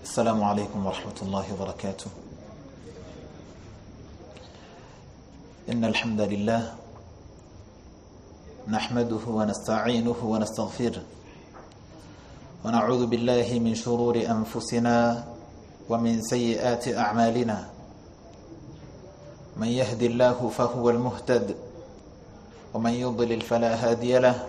السلام عليكم ورحمة الله وبركاته. إن الحمد لله نحمده ونستعينه ونستغفره ونعوذ بالله من شرور أنفسنا ومن سيئات أعمالنا. من يهدي الله فهو المهتد ومن يضلل فلا هادي له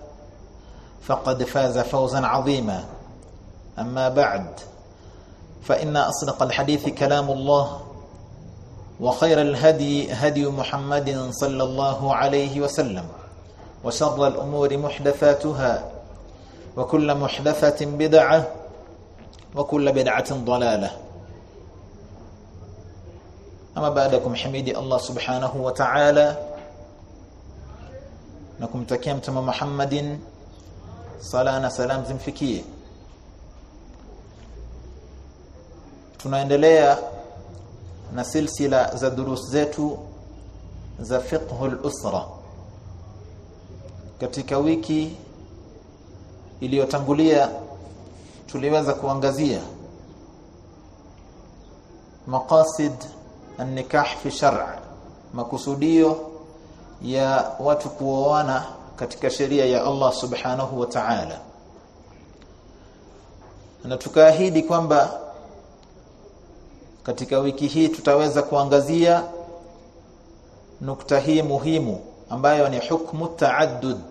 فقد فاز فوزا عظيما. أما بعد فإن أصدق الحديث كلام الله وخير الهدي هدي محمد صلى الله عليه وسلم وشر الأمور محدثاتها وكل محدثة بدعة وكل بدعة ضلالة. أما بعدكم حميدي الله سبحانه وتعالى na kumtakia mtume Muhammadin sala na salam zimfikie tunaendelea na silsila za durus zetu za fiqhul usra. Katika wiki iliyotangulia tuliweza kuangazia maqasid an-nikah fi shar' makusudio ya watu kuoana katika sheria ya Allah subhanahu wa ta'ala. Na tukaahidi kwamba katika wiki hii tutaweza kuangazia nukta hii muhimu ambayo ni hukmu taaddud.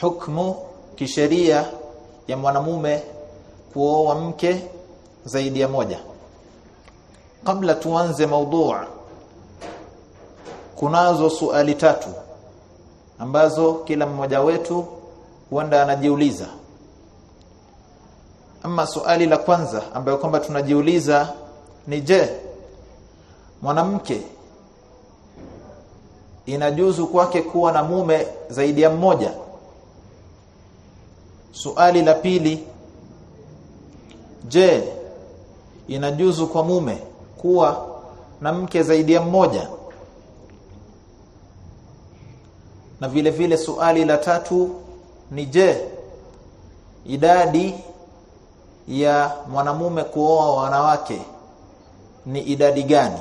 Hukmu kisheria ya mwanamume kuoa mke zaidi ya moja. Kabla tuanze maudhu kunazo suali tatu ambazo kila mmoja wetu huenda anajiuliza. Ama swali la kwanza ambayo kwamba tunajiuliza ni je mwanamke inajuzu kwake kuwa na mume zaidi ya mmoja? Suali la pili je inajuzu kwa mume kuwa na mke zaidi ya mmoja na vile vile suali la tatu ni je idadi ya mwanamume kuoa wanawake ni idadi gani?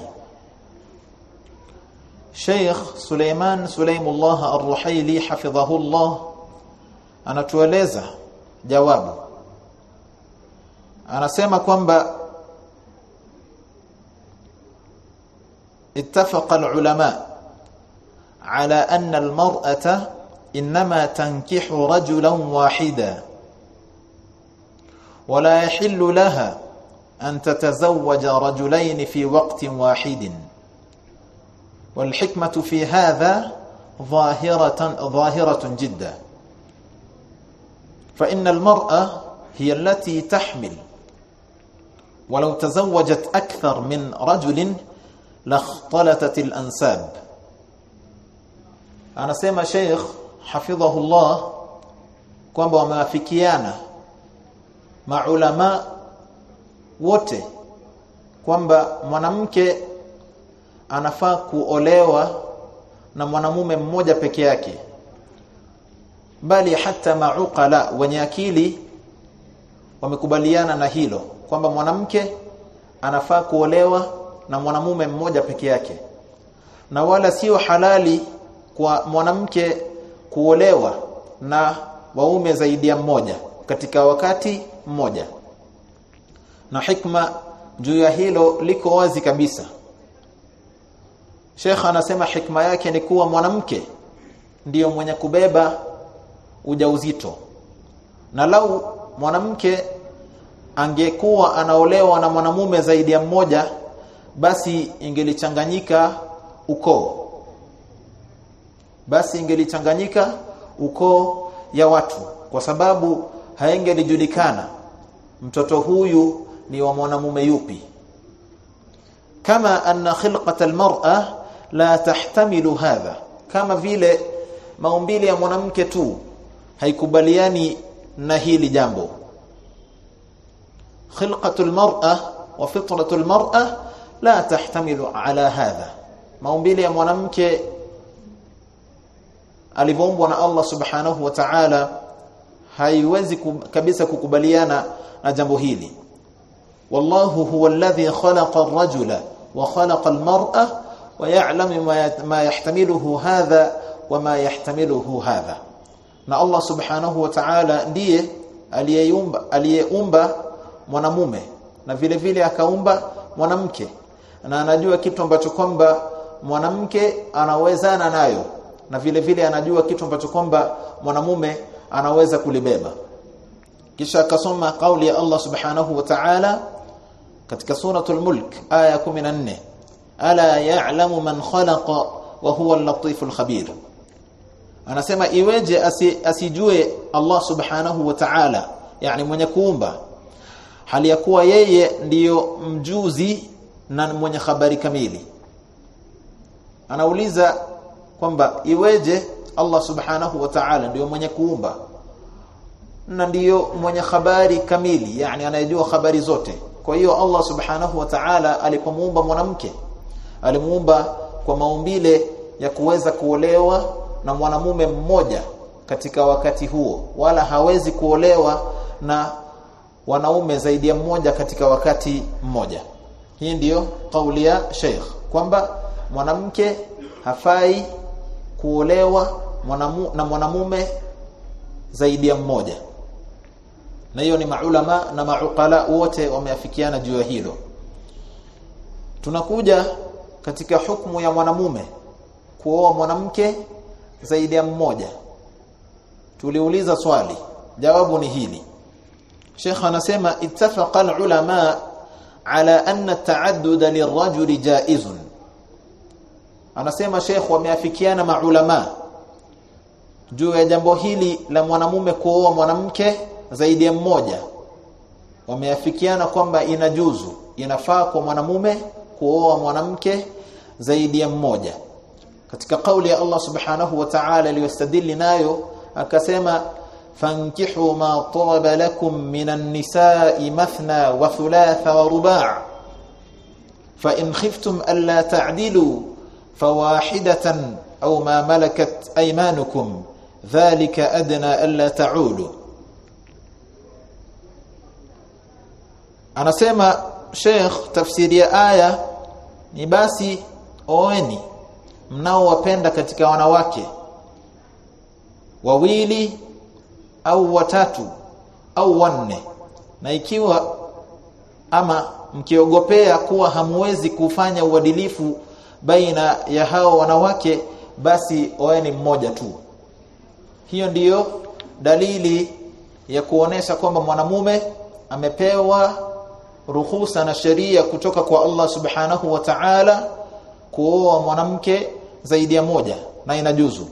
Sheikh Suleiman Suleimullah Ar-Ruhaili hafidhahullah anatueleza jawabu. Anasema kwamba ittafaqa ulama على أن المرأة إنما تنكح رجلا واحدا ولا يحل لها أن تتزوج رجلين في وقت واحد. والحكمة في هذا ظاهرة ظاهرة جدا. فإن المرأة هي التي تحمل. ولو تزوجت أكثر من رجل لاختلطت الأنساب. Anasema Sheikh hafidhahullah kwamba wamewafikiana maulama wote kwamba mwanamke anafaa kuolewa na mwanamume mmoja peke yake bali hata mauqala wenye akili wamekubaliana na hilo kwamba mwanamke anafaa kuolewa na mwanamume mmoja peke yake na wala sio halali kwa mwanamke kuolewa na waume zaidi ya mmoja katika wakati mmoja. Na hikma juu ya hilo liko wazi kabisa. Sheikh anasema hikma yake ni kuwa mwanamke ndiyo mwenye kubeba ujauzito. Na lau mwanamke angekuwa anaolewa na mwanamume zaidi ya mmoja basi ingelichanganyika ukoo basi ingelichanganyika ukoo ya watu kwa sababu haingelijulikana mtoto huyu ni wa mwanamume yupi. Kama anna khilqata almar'a la tahtamilu hadha kama vile maumbile ya mwanamke tu haikubaliani na hili jambo. Khilqatu almar'a wa fitratu almar'a la tahtamilu ala hadha maumbile ya mwanamke alivyoumbwa na Allah subhanahu wa ta'ala haiwezi kabisa kukubaliana na jambo hili. Wallahu huwa alladhi khalaqa ar-rajula wa khalaqa al-mar'a wa ya'lamu ma yahtamiluhu hadha wa ma yahtamiluhu hadha. Na Allah subhanahu wa ta'ala ndiye aliyeumba aliyeumba mwanamume na vile vile akaumba mwanamke. Na anajua kitu ambacho kwamba mwanamke anawezana nayo na vile vile anajua kitu ambacho kwamba mwanamume anaweza kulibeba. Kisha akasoma kauli ya Allah subhanahu wa ta'ala katika suratul mulk aya 14 ala ya'lamu man khalaqa wa huwa al-latiful khabir anasema iweje asi, asijue Allah subhanahu wa ta'ala yani mwenye kuumba? Hali ya kuwa yeye ndiyo mjuzi na mwenye habari kamili. Anauliza kwamba iweje Allah subhanahu wa ta'ala ndio mwenye kuumba na ndiyo mwenye habari kamili yani anayejua habari zote. Kwa hiyo Allah subhanahu wa ta'ala alipomuumba mwanamke alimuumba kwa maumbile ya kuweza kuolewa na mwanamume mmoja katika wakati huo wala hawezi kuolewa na wanaume zaidi ya mmoja katika wakati mmoja. Hii ndiyo kauli ya Sheikh kwamba mwanamke hafai kuolewa mwanamu, na mwanamume zaidi ya mmoja. Na hiyo ni maulama na maukala wote wameafikiana juu ya hilo. Tunakuja katika hukumu ya mwanamume kuoa mwanamke zaidi ya mmoja. Tuliuliza swali jawabu ni hili. Sheikh anasema ittafaqa ulama ala anna at-ta'addud lirajuli jaizun anasema Sheikh wameafikiana maulama juu ya jambo hili la mwanamume kuoa mwanamke zaidi ya mmoja. Wameafikiana kwamba inajuzu inafaa kwa mwanamume kuoa mwanamke zaidi ya mmoja. Katika kauli ya Allah subhanahu wa ta'ala aliyostadili nayo akasema fankihu ma taba lakum minan nisa'i mathna wa thulatha wa ruba' fa in khiftum alla ta'dilu fawahidatan أو ma malakat aymanukum dhalika adna alla تعولوا. Anasema Sheikh tafsiri ya aya ni basi oeni mnaowapenda katika wanawake wawili au watatu au wanne. Na ikiwa ama mkiogopea kuwa hamwezi kufanya uadilifu baina ya hao wanawake basi oeni mmoja tu. Hiyo ndiyo dalili ya kuonesha kwamba mwanamume amepewa ruhusa na sheria kutoka kwa Allah subhanahu wa ta'ala kuoa mwanamke zaidi ya moja na inajuzu.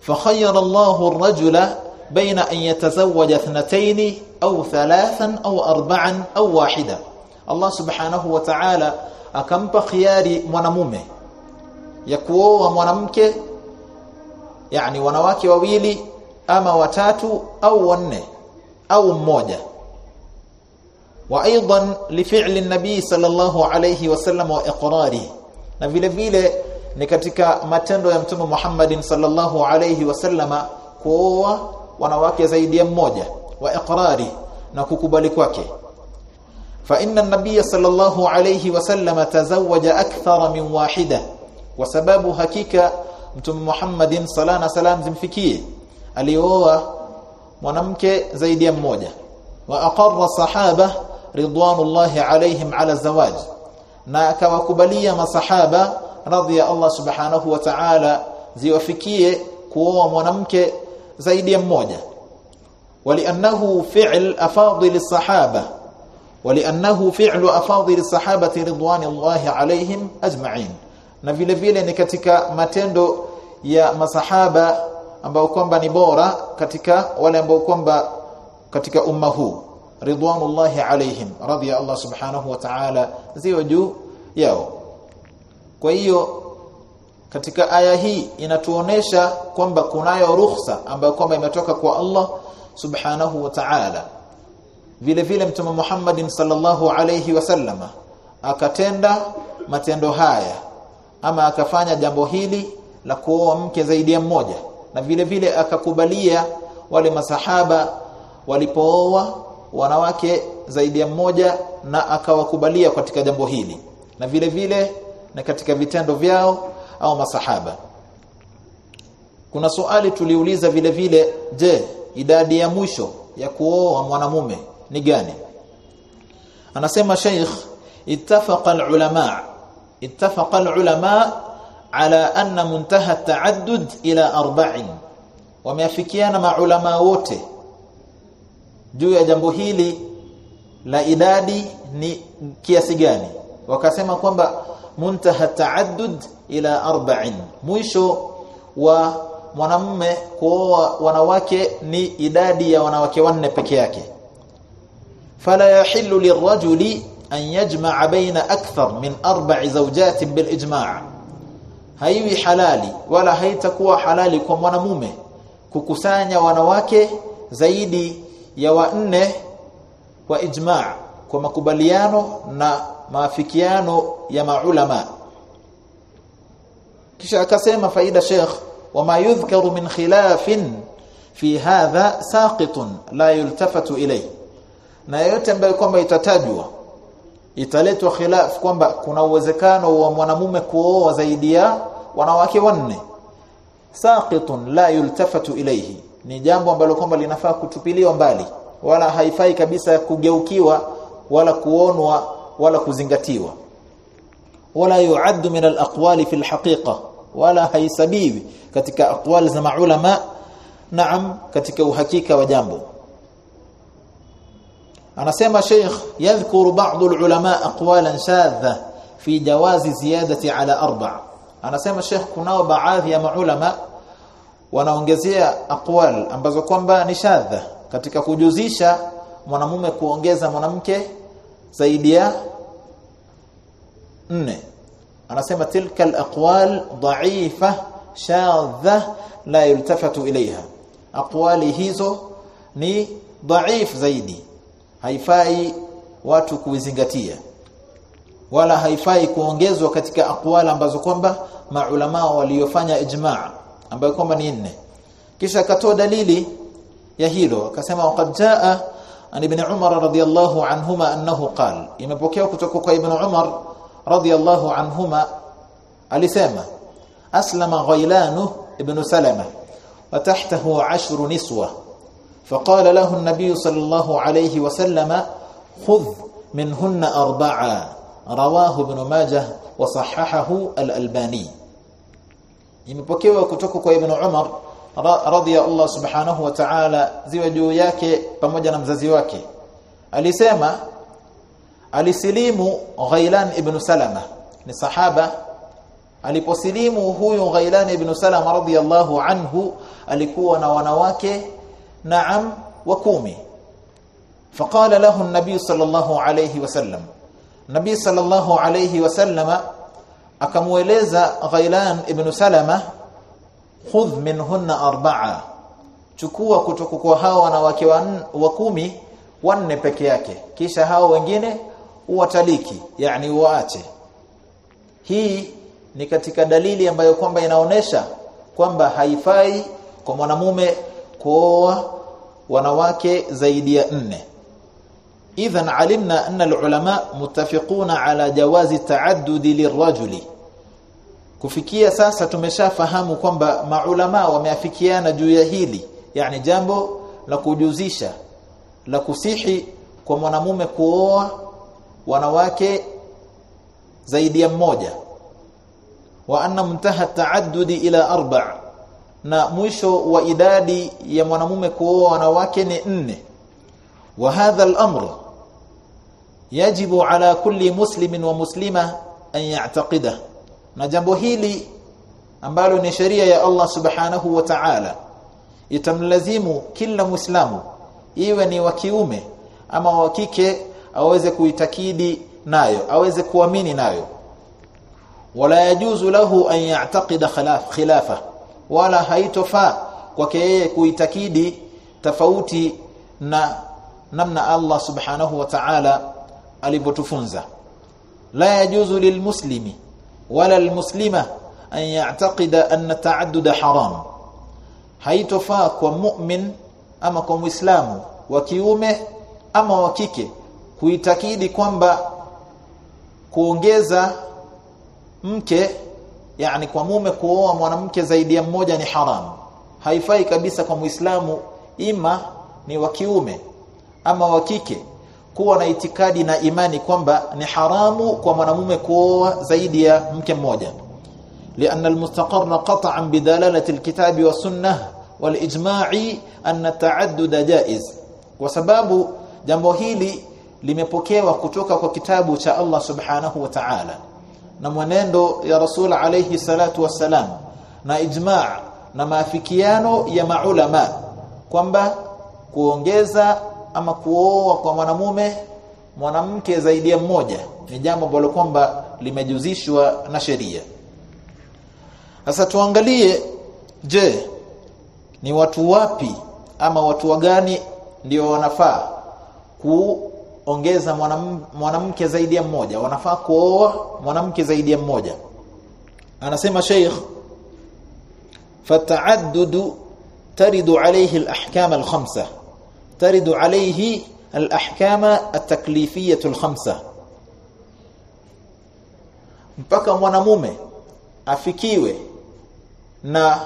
Fakhayyara Allahu ar-rajula baina an yatazawwaja ithnatayn au thalathan au arba'an au wahida. Allah subhanahu wa ta'ala akampa khiari mwanamume ya kuoa mwanamke yani wanawake wawili ama watatu au wanne au mmoja. Wa aidan li fi'li nabi sallallahu alayhi wasallam wa iqrari na vile vile ni katika matendo ya mtume Muhammadin sallallahu alayhi wasallama kuoa wanawake zaidi ya mmoja. Wa iqrari na kukubali kwake fa النبي -صلى الله عليه وسلم تزوج tazawwaja من min wahida. Kwa sababu محمد mtume Muhammadin sala na salam zimfikie. Alioa mwanamke zaidi ya mmoja. Wa aqarra sahaba ridwanullahi alaihim ala zawaj. Na akawakubalia masahaba radhi ya Allah subhanahu wa ta'ala ziwafikie kuoa mwanamke zaidi ya mmoja. Waliannahu fi'l afadil sahaba waliannahu fi'lu afadhil sahabati ridwanillahi alaihim ajma'in. Na vile vile ni katika matendo ya masahaba ambao kwamba ni bora katika wale ambao kwamba katika umma huu. Ridwanullahi alaihim radhiya Allah subhanahu wa ta'ala zio juu yao. Kwa hiyo katika aya hii inatuonesha kwamba kunayo ruhusa ambayo kwamba imetoka kwa Allah subhanahu wa ta'ala vile vile mtume Muhammadin sallallahu alayhi wasallama akatenda matendo haya ama akafanya jambo hili la kuoa mke zaidi ya mmoja na vile vile akakubalia wale masahaba walipooa wanawake zaidi ya mmoja na akawakubalia katika jambo hili na vile vile na katika vitendo vyao au masahaba. Kuna swali tuliuliza vile vile je idadi ya mwisho ya kuoa mwanamume ni gani? Anasema sheikh ittafaqa alulama ittafaqa alulama ala anna muntaha at-ta'addud ila arba'in. Wameafikiana maulama wote juu ya jambo hili la idadi ni kiasi gani. Wakasema kwamba muntaha ta'addud ila arba'in. Mwisho wa mwanamume kuoa wanawake ni idadi ya wanawake wanne peke yake yahillu lirrajuli an yajma'a baina akthar min arba'i zawjatin bil ijma' haiwi halali wala haitakuwa halali kwa mwanamume kukusanya wanawake zaidi ya wanne wa ijma' kwa makubaliano na maafikiano ya maulama kisha akasema faida Sheikh wama yudhkaru min khilafin fi hadha saqitun la yultafatu ilay na yote ambayo kwamba itatajwa italetwa khilaf kwamba kuna uwezekano wa mwanamume kuoa zaidi ya wanawake wanne. Saqitun la yultafatu ilayhi ni jambo ambalo kwamba linafaa kutupiliwa mbali wala haifai kabisa kugeukiwa wala kuonwa wala kuzingatiwa. Wala yuaddu min alaqwali fi alhaqiqa wala haisabiwi katika aqwali za maulama naam katika uhakika wa jambo anasema sheikh yadhkuru ba'd ulama aqwalan shadha fi jawazi ziyadati ala arba' anasema sheikh kunao baadhi ya maulama wanaongezea aqwal ambazo kwamba ni shadha katika kujuzisha mwanamume kuongeza mwanamke zaidi ya nne. Anasema tilka alaqwal dha'ifa shadha la yultafatu ilaiha aqwali hizo ni dhaif zaidi haifai watu kuizingatia wala haifai kuongezwa katika akwala ambazo kwamba maulama waliofanya ijmaa ambayo kwamba ni nne. Kisha akatoa dalili ya hilo akasema waqad jaa an ibn umar radiyallahu anhuma annahu qal. Imepokewa kutoka kwa ibn umar radiyallahu anhuma alisema aslama ghailanu ibn salama wa tahtahu 10 niswa فقال له النبي صلى الله عليه وسلم خذ منهن أربعة رواه ابن ماجه وصححه الألباني imepokewa kutoka kwa Ibn Umar radhiya Allah subhanahu wa ta'ala ziwe juu yake pamoja na mzazi wake alisema alisilimu Ghailan ibn Salama ni sahaba aliposilimu huyu Ghailan ibn Salama radhiyallahu anhu alikuwa na wanawake na'am wa kumi. Faqala lahu an-nabi sallallahu alayhi wasallam nabi sallallahu alayhi wasallama akamueleza Ghailan ibn Salama khudh minhunna arba'a. Chukua kutoka kwa hao wanawake wa kumi wanne peke yake. Kisha hao wengine uwataliki yani uache hii ni katika dalili ambayo kwamba inaonesha kwamba haifai kwa mwanamume kuoa wanawake zaidi ya nne. Idhan alimna anna alulama muttafiquna ala jawazi ta'addudi lirajuli kufikia sasa tumeshafahamu kwamba maulama wameafikiana juu ya hili yani jambo la kujuzisha la kusihi kwa mwanamume kuoa wanawake zaidi ya mmoja. Wa anna muntaha taaddudi ila arba na mwisho wa idadi ya mwanamume kuoa wanawake ni nne. Wa hadha al-amr yajibu ala kulli muslimin wa muslima an ya'taqida na jambo hili ambalo ni sheria ya Allah subhanahu wa ta'ala itamlazimu kila muislamu iwe ni wa kiume ama wa kike aweze kuitakidi nayo aweze kuamini nayo. Wala yajuzu lahu an ya'taqida khilaf khilafa wala haitofaa kwake yeye kuitakidi tofauti na namna Allah subhanahu wa ta'ala alivyotufunza. La yajuzu lilmuslimi wala almuslima an ya'taqida anna ta'addud haram. Haitofaa kwa mu'min ama kwa muislamu wa kiume ama wa kike kuitakidi kwamba kuongeza mke yani kwa mume kuoa mwanamke zaidi ya mmoja ni haramu haifai kabisa kwa muislamu ima ni wa kiume ama wa kike kuwa na itikadi na imani kwamba ni haramu kwa mwanamume kuoa zaidi ya mke mmoja لأن المستقر قطعا بدلالة الكتاب والسنة والإجماع أن التعدد جائز وسبب jambo hili limepokewa kutoka kwa kitabu cha Allah subhanahu wa ta'ala na mwenendo ya rasul alayhi salatu wassalam na ijma' na maafikiano ya maulama kwamba kuongeza ama kuoa kwa mwanamume mwanamke zaidi ya mmoja ni jambo ambalo kwamba limejuzishwa na sheria. Sasa tuangalie je ni watu wapi ama watu wagani ndio wanafaa ongeza mwanamke zaidi ya mmoja. Wanafaa kuoa mwanamke zaidi ya mmoja. Anasema sheikh fata'addudu taridu alayhi alahkama ataklifia al-khamsa. Taridu alayhi al-ahkam at-taklifiyah mpaka mwanamume afikiwe na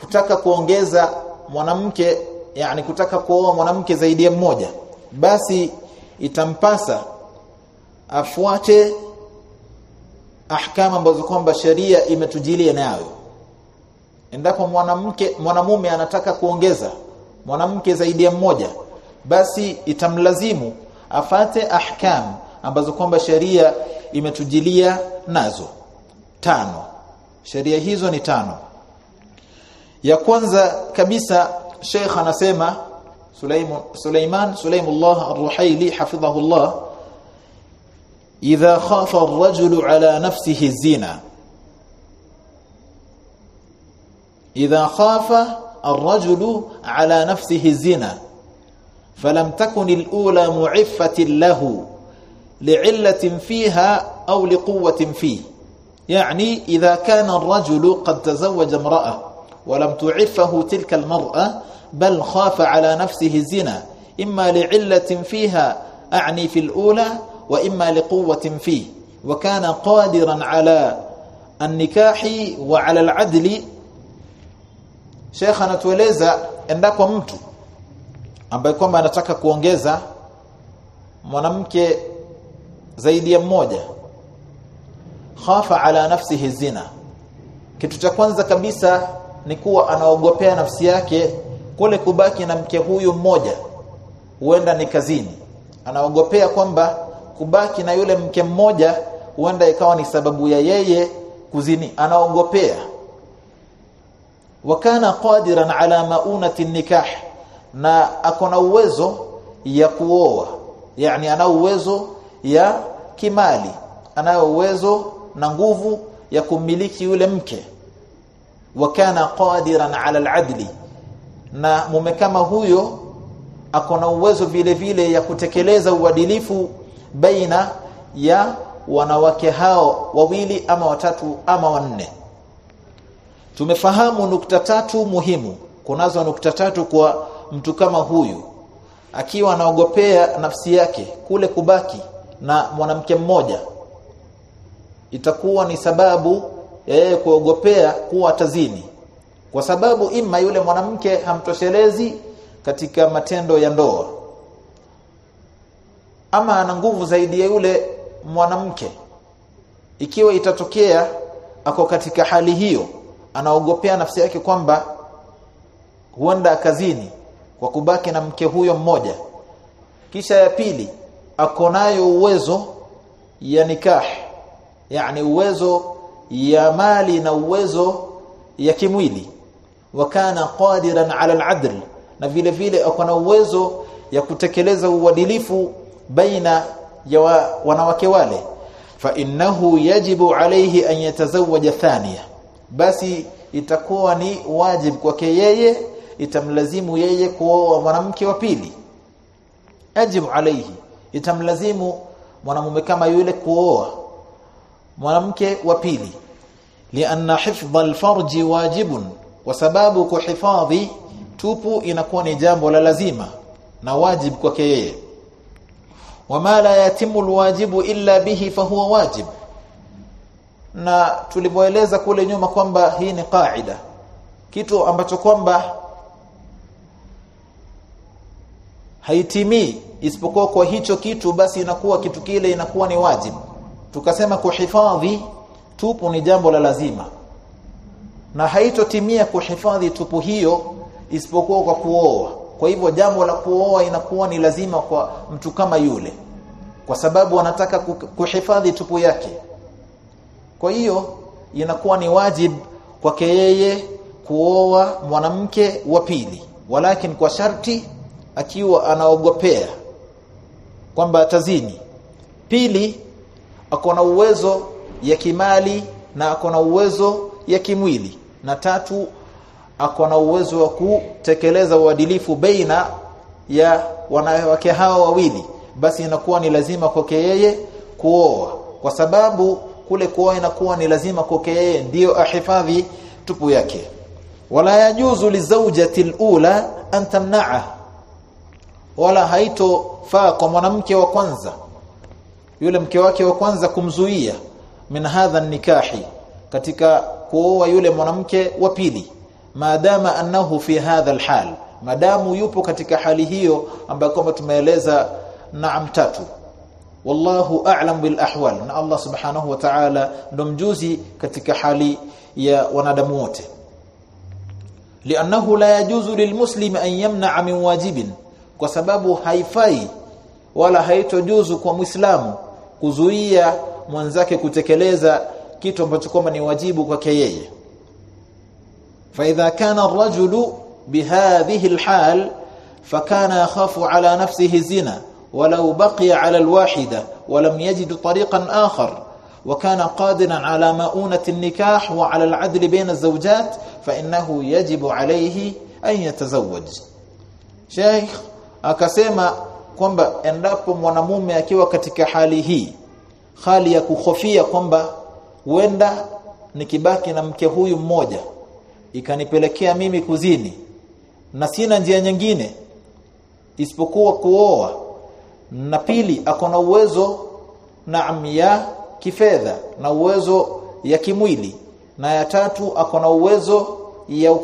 kutaka kuongeza mwanamke yani kutaka kuoa mwanamke zaidi ya mmoja basi itampasa afuate ahkama ambazo kwamba sheria imetujilia nayo. Endapo mwanamke mwanamume anataka kuongeza mwanamke zaidi ya mmoja basi itamlazimu afate ahkam ambazo kwamba sheria imetujilia nazo. Tano. Sheria hizo ni tano. Ya kwanza kabisa Sheikh anasema Sulaiman Sulaiman Sulaimullah Ar-Ruhaili hafidhahullah idha khafa ar-rajulu ala nafsihi zina idha khafa ar-rajulu ala nafsihi zina فلم تكن الأولى معفة له لعلة فيها أو لقوة فيه يعني إذا كان الرجل قد تزوج امرأة ولم تعفه تلك المرأة بل خاف على نفسه الزنا. إما لعلة فيها أعني في الأولى وإما لقوة فيه. وكان قادرا على النكاح وعلى العدل. شيخنا تولزا اندapo mtu ambaye kwamba anataka kuongeza mwanamke zaidi ya mmoja khafa ala nafsihi zina kitu cha kwanza ni kuwa anaogopea nafsi yake kule kubaki na mke huyu mmoja huenda ni kazini. Anaogopea kwamba kubaki na yule mke mmoja huenda ikawa ni sababu ya yeye kuzini. Anaogopea. Wakana qadiran ala maunati nikah na akona uwezo ya kuoa. Yani ana uwezo ya kimali anayo uwezo na nguvu ya kumiliki yule mke wakana qadiran ala aladli. Na mume kama huyo akona uwezo vile vile ya kutekeleza uadilifu baina ya wanawake hao wawili ama watatu ama wanne. Tumefahamu nukta tatu muhimu. Kunazo nukta tatu kwa mtu kama huyu. Akiwa anaogopea nafsi yake kule kubaki na mwanamke mmoja itakuwa ni sababu yeye kuogopea kuwa tazini. Kwa sababu ima yule mwanamke hamtoshelezi katika matendo ya ndoa. Ama ana nguvu zaidi ya yule mwanamke. Ikiwa itatokea ako katika hali hiyo anaogopea nafsi yake kwamba huenda kazini kwa kubaki na mke huyo mmoja. Kisha ya pili akonayo uwezo ya nikah yani uwezo ya mali na uwezo ya kimwili. Wa kana qadiran ala al-adl na vile vile ako na uwezo ya kutekeleza uadilifu baina ya wa, wanawake wale. Fa innahu yajibu alayhi an yatazawwaja thaniya. Basi itakuwa ni wajib kwake yeye itamlazimu yeye kuoa mwanamke wa pili. Yajibu alayhi itamlazimu mwanamume kama yule kuoa mwanamke wa pili. Lianna hifdha alfarji wajibun kwa sababu kuhifadhi tupu inakuwa ni jambo la lazima na wajib kwake yeye. Wama la yatimu alwajibu illa bihi fahuwa wajib. Na tulipoeleza kule nyuma kwamba hii ni kaida kitu ambacho kwamba haitimii isipokuwa kwa hicho kitu basi inakuwa kitu kile inakuwa ni wajibu tukasema kuhifadhi tupu ni jambo la lazima. Na haitotimia kuhifadhi tupu hiyo isipokuwa kwa kuoa. Kwa hivyo jambo la kuoa inakuwa ni lazima kwa mtu kama yule. Kwa sababu anataka kuhifadhi tupu yake. Kwa hiyo inakuwa ni wajib kwake yeye kuoa mwanamke wa pili. Walakin kwa sharti akiwa anaogopea kwamba atazini. Pili ako na uwezo ya kimali na ako na uwezo ya kimwili. Na tatu ako na uwezo wa kutekeleza uadilifu baina ya wanawake hao wawili. Basi inakuwa ni lazima kwake yeye kuoa. Kwa sababu kule kuoa inakuwa ni lazima kwake yeye ndiyo ahifadhi tupu yake. Wala yajuzu lizawjati alula an tamna'a wala haitofaa kwa mwanamke wa kwanza yule mke wake wa kwanza kumzuia min hadha nikahi katika kuoa yule mwanamke wa pili. Maadama annahu fi hadha alhal madamu yupo katika hali hiyo ambayo kama tumeeleza naam tatu. Wallahu a'lam bil ahwal na Allah subhanahu wa ta'ala ndo mjuzi katika hali ya wanadamu wote. Li'annahu la yajuzu lilmuslim an yamna'a min wajibin kwa sababu haifai wala haitojuzu kwa muislamu kuzuia mwanzake kutekeleza kitu ambacho kwamba ni wajibu kwake yeye فاذا كان الرجل بهذه الحال فكان يخاف على نفسه الزنا ولو بقي على الواحدة ولم يجد طريقا آخر وكان قادرا على مؤونة النكاح وعلى العدل بين الزوجات فإنه يجب عليه أن يتزوج شيخ akasema kwamba endapo mwanamume akiwa katika hali hii hali ya kuhofia kwamba huenda nikibaki na mke huyu mmoja ikanipelekea mimi kuzini na sina njia nyingine isipokuwa kuoa na pili ako na uwezo naam ya kifedha na uwezo ya kimwili na ya tatu akona uwezo ya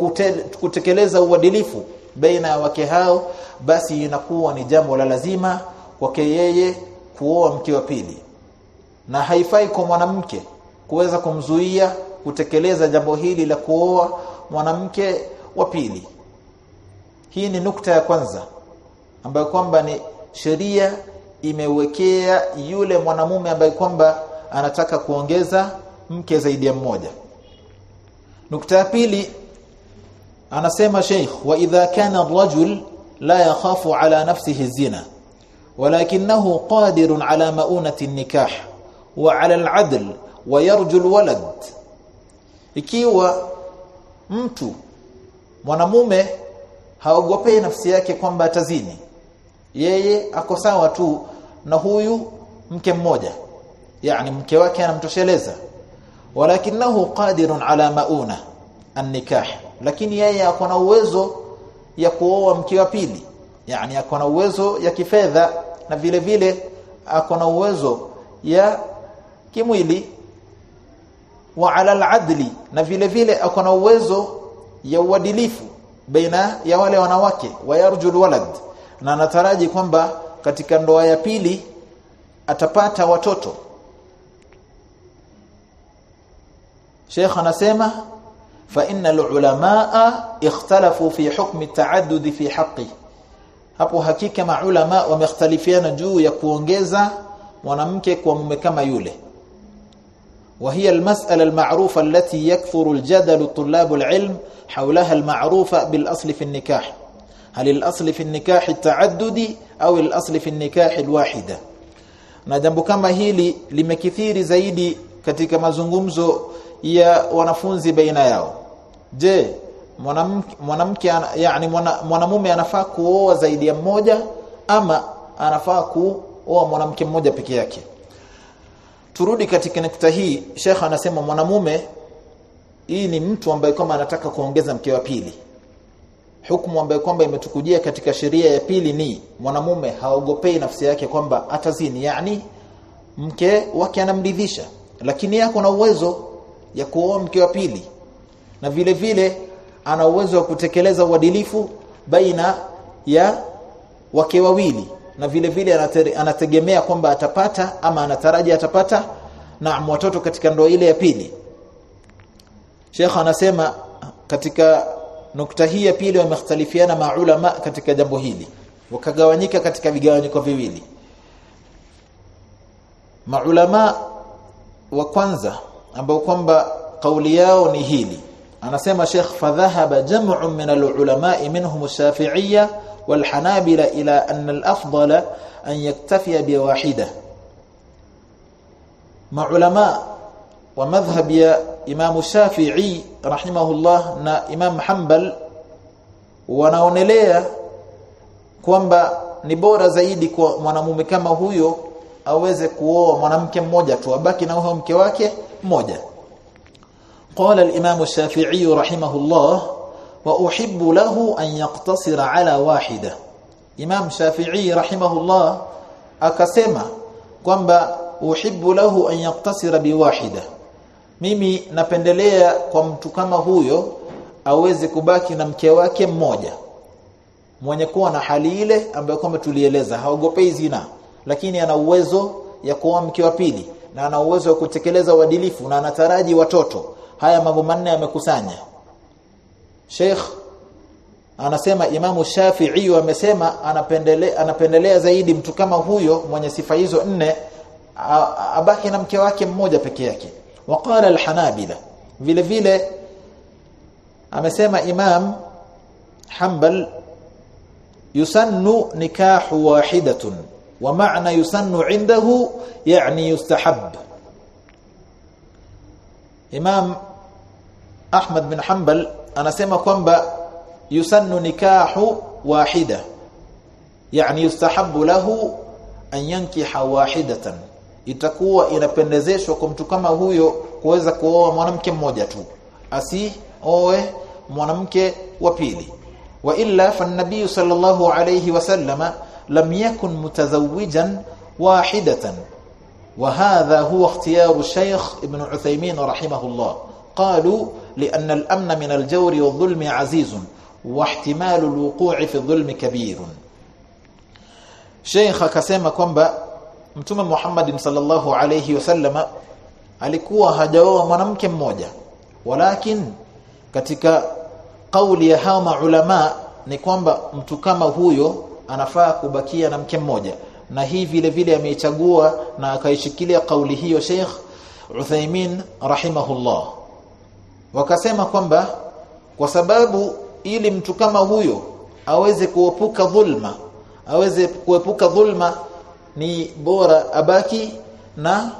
kutekeleza uadilifu baina ya wake hao basi inakuwa ni jambo la lazima kwake yeye kuoa mke wa pili. Na haifai kwa mwanamke kuweza kumzuia kutekeleza jambo hili la kuoa mwanamke wa pili. Hii ni nukta ya kwanza ambayo kwamba ni sheria imewekea yule mwanamume ambaye kwamba anataka kuongeza mke zaidi ya mmoja. Nukta ya pili anasema sheikh wa idha kana rajul la yakhafu ala nafsihi zina walakinahu qadirun ala maunati nikah wa ala al-adl wa yarju al-walad. Ikiwa mtu mwanamume haogopei nafsi yake kwamba atazini yeye ako sawa tu na huyu mke mmoja yani mke wake anamtosheleza walakinahu qadirun ala mauna an-nikah lakini yeye ako na uwezo ya kuoa mke wa pili. Yani ako na uwezo ya kifedha na vile vile ako na uwezo ya kimwili. Wa ala al-adli na vile vile ako na uwezo ya uadilifu baina ya wale wanawake. Wayarjul walad na anataraji kwamba katika ndoa ya pili atapata watoto. Sheikh anasema fa innal ulamaa ikhtalafu fi hukmi taaddud fi haqqi hapo hakika maulama wamekhtalifiana juu ya kuongeza mwanamke kwa mume kama yule وهي المسألة المعروفة التي يكثر الجدل طلاب العلم حولها المعروفة بالأصل في النكاح هل الأصل في النكاح التعدد أو الأصل في النكاح الواحدة na jambo kama hili limekithiri zaidi katika mazungumzo ya wanafunzi baina yao je mwanamke mwanamke yani mwanamume anafaa kuoa zaidi ya mmoja ama anafaa kuoa mwanamke mmoja peke yake? Turudi katika nukta hii Sheikh anasema mwanamume hii ni mtu ambaye kama anataka kuongeza mke wa pili. Hukumu ambayo kwamba imetukujia katika sheria ya pili ni mwanamume haogopei nafsi yake kwamba atazini. Yani mke wake anamridhisha lakini yako na uwezo ya kuoa mke wa pili na vile vile ana uwezo wa kutekeleza uadilifu baina ya wake wawili. Na vile vile anategemea kwamba atapata ama anataraji atapata na watoto katika ndoa ile ya pili. Sheikh anasema katika nukta hii ya pili wamekhtalifiana maulama katika jambo hili. Wakagawanyika katika vigawanyiko viwili. Maulama wa kwanza ambao kwamba kauli yao ni hili anasema Sheikh fadhahaba jam'un min al-ulama minhum ash-shafi'iyya wal-hanabila ila anna al-afdala an yaktafiya bi wahida maulama wa madhhab ya Imam Shafi'i rahimahullah na Imam Hanbal wanaonelea kwamba ni bora zaidi kwa mwanamume kama huyo aweze kuoa mwanamke mmoja tu abaki na huyo mke wake mmoja قال الإمام الشافعي رحمه الله وأحب له أن يقتصر على واحدة إمام شافعي رحمه الله أكسما kwamba uhibbu lahu an yaktasira biwahida mimi napendelea kwa mtu kama huyo aweze kubaki na mke wake mmoja mwenye kuwa na hali ile ambayo kwamba tulieleza haogopei zina lakini ana uwezo ya kuoa mke wa pili na ana uwezo wa kutekeleza uadilifu na anataraji watoto haya mambo manne yamekusanya. Sheikh anasema Imamu Shafi'i amesema anapendelea anapendelea zaidi mtu kama huyo mwenye sifa hizo nne abaki na mke wake mmoja peke yake. Waqala al-hanabila vile vile amesema Imam Hanbal yusannu nikahu wahidatun wa ma'na yusannu indahu yani yustahab Imam Ahmad bin Hanbal anasema kwamba yusannu nikahu wahida yani yustahabu lahu an yankiha wahidatan itakuwa inapendezeshwa kwa mtu kama huyo kuweza kuoa mwanamke mmoja tu asi oe mwanamke wa pili. Wa illa fa nabii sallallahu alayhi wasallama lam yakun mutazawijan wahidatan وهذا هو اختيار الشيخ ابن عثيمين رحمه الله قالوا لأن الأمن من الجور والظلم عزيز واحتمال الوقوع في الظلم كبير شيخ akasema kwamba mtume Muhammad sallallahu alayhi wasallama alikuwa hajaoa mwanamke mmoja walakin katika kauli ya hawa maulama ni kwamba mtu kama huyo anafaa kubakia na mke mmoja na hii vile vile ameichagua na akaishikilia kauli hiyo Sheikh Uthaymeen rahimahullah. Wakasema kwamba kwa sababu ili mtu kama huyo aweze kuepuka dhulma aweze kuepuka dhulma ni bora abaki na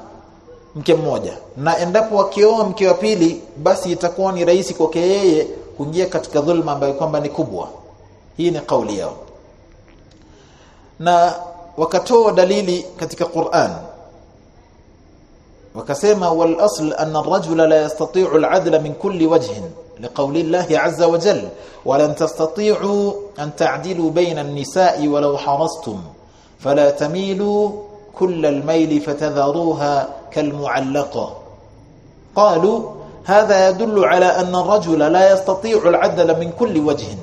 mke mmoja. Na endapo akioa mke wa pili basi itakuwa ni rahisi kwake yeye kuingia katika dhulma ambayo kwamba ni kubwa. Hii ni kauli yao. Na wakatoa dalili katika Qur'an wakasema wal asl anna ar-rajula la yastati'u al-'adla min kulli wajhin liqawli Allah 'azza wa jalla wa lan tastati'u an ta'dilu bayna an-nisa'i walau harastum fala tamilu kull al-mayl fatadharuha kalmu'allaqa qalu هذا يدل على أن الرجل لا يستطيع العدل من كل وجه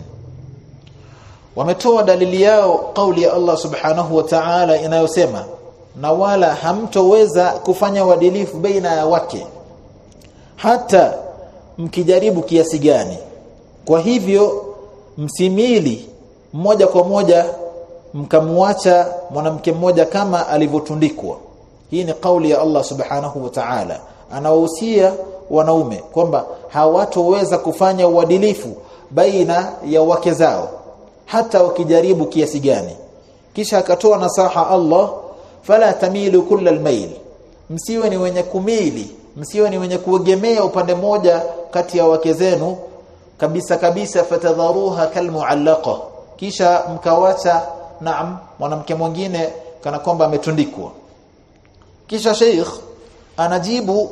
wametoa dalili yao kauli ya Allah subhanahu wa ta'ala inayosema na wala hamtoweza kufanya uadilifu baina ya wake hata mkijaribu kiasi gani. Kwa hivyo msimili moja kwa moja mkamwacha mwanamke mmoja kama alivyotundikwa. Hii ni kauli ya Allah subhanahu wa ta'ala. Anawahusia wanaume kwamba hawatoweza kufanya uadilifu baina ya wake zao hata wakijaribu kiasi gani. Kisha akatoa nasaha Allah fala tamilu kulla almail msiwe ni wenye kumili msiwe ni wenye kuegemea upande moja kati ya wake zenu. Kabisa kabisa fatadharuha kalmuallaqa. Kisha mkawacha naam mwanamke mwingine kana kwamba ametundikwa. Kisha sheikh anajibu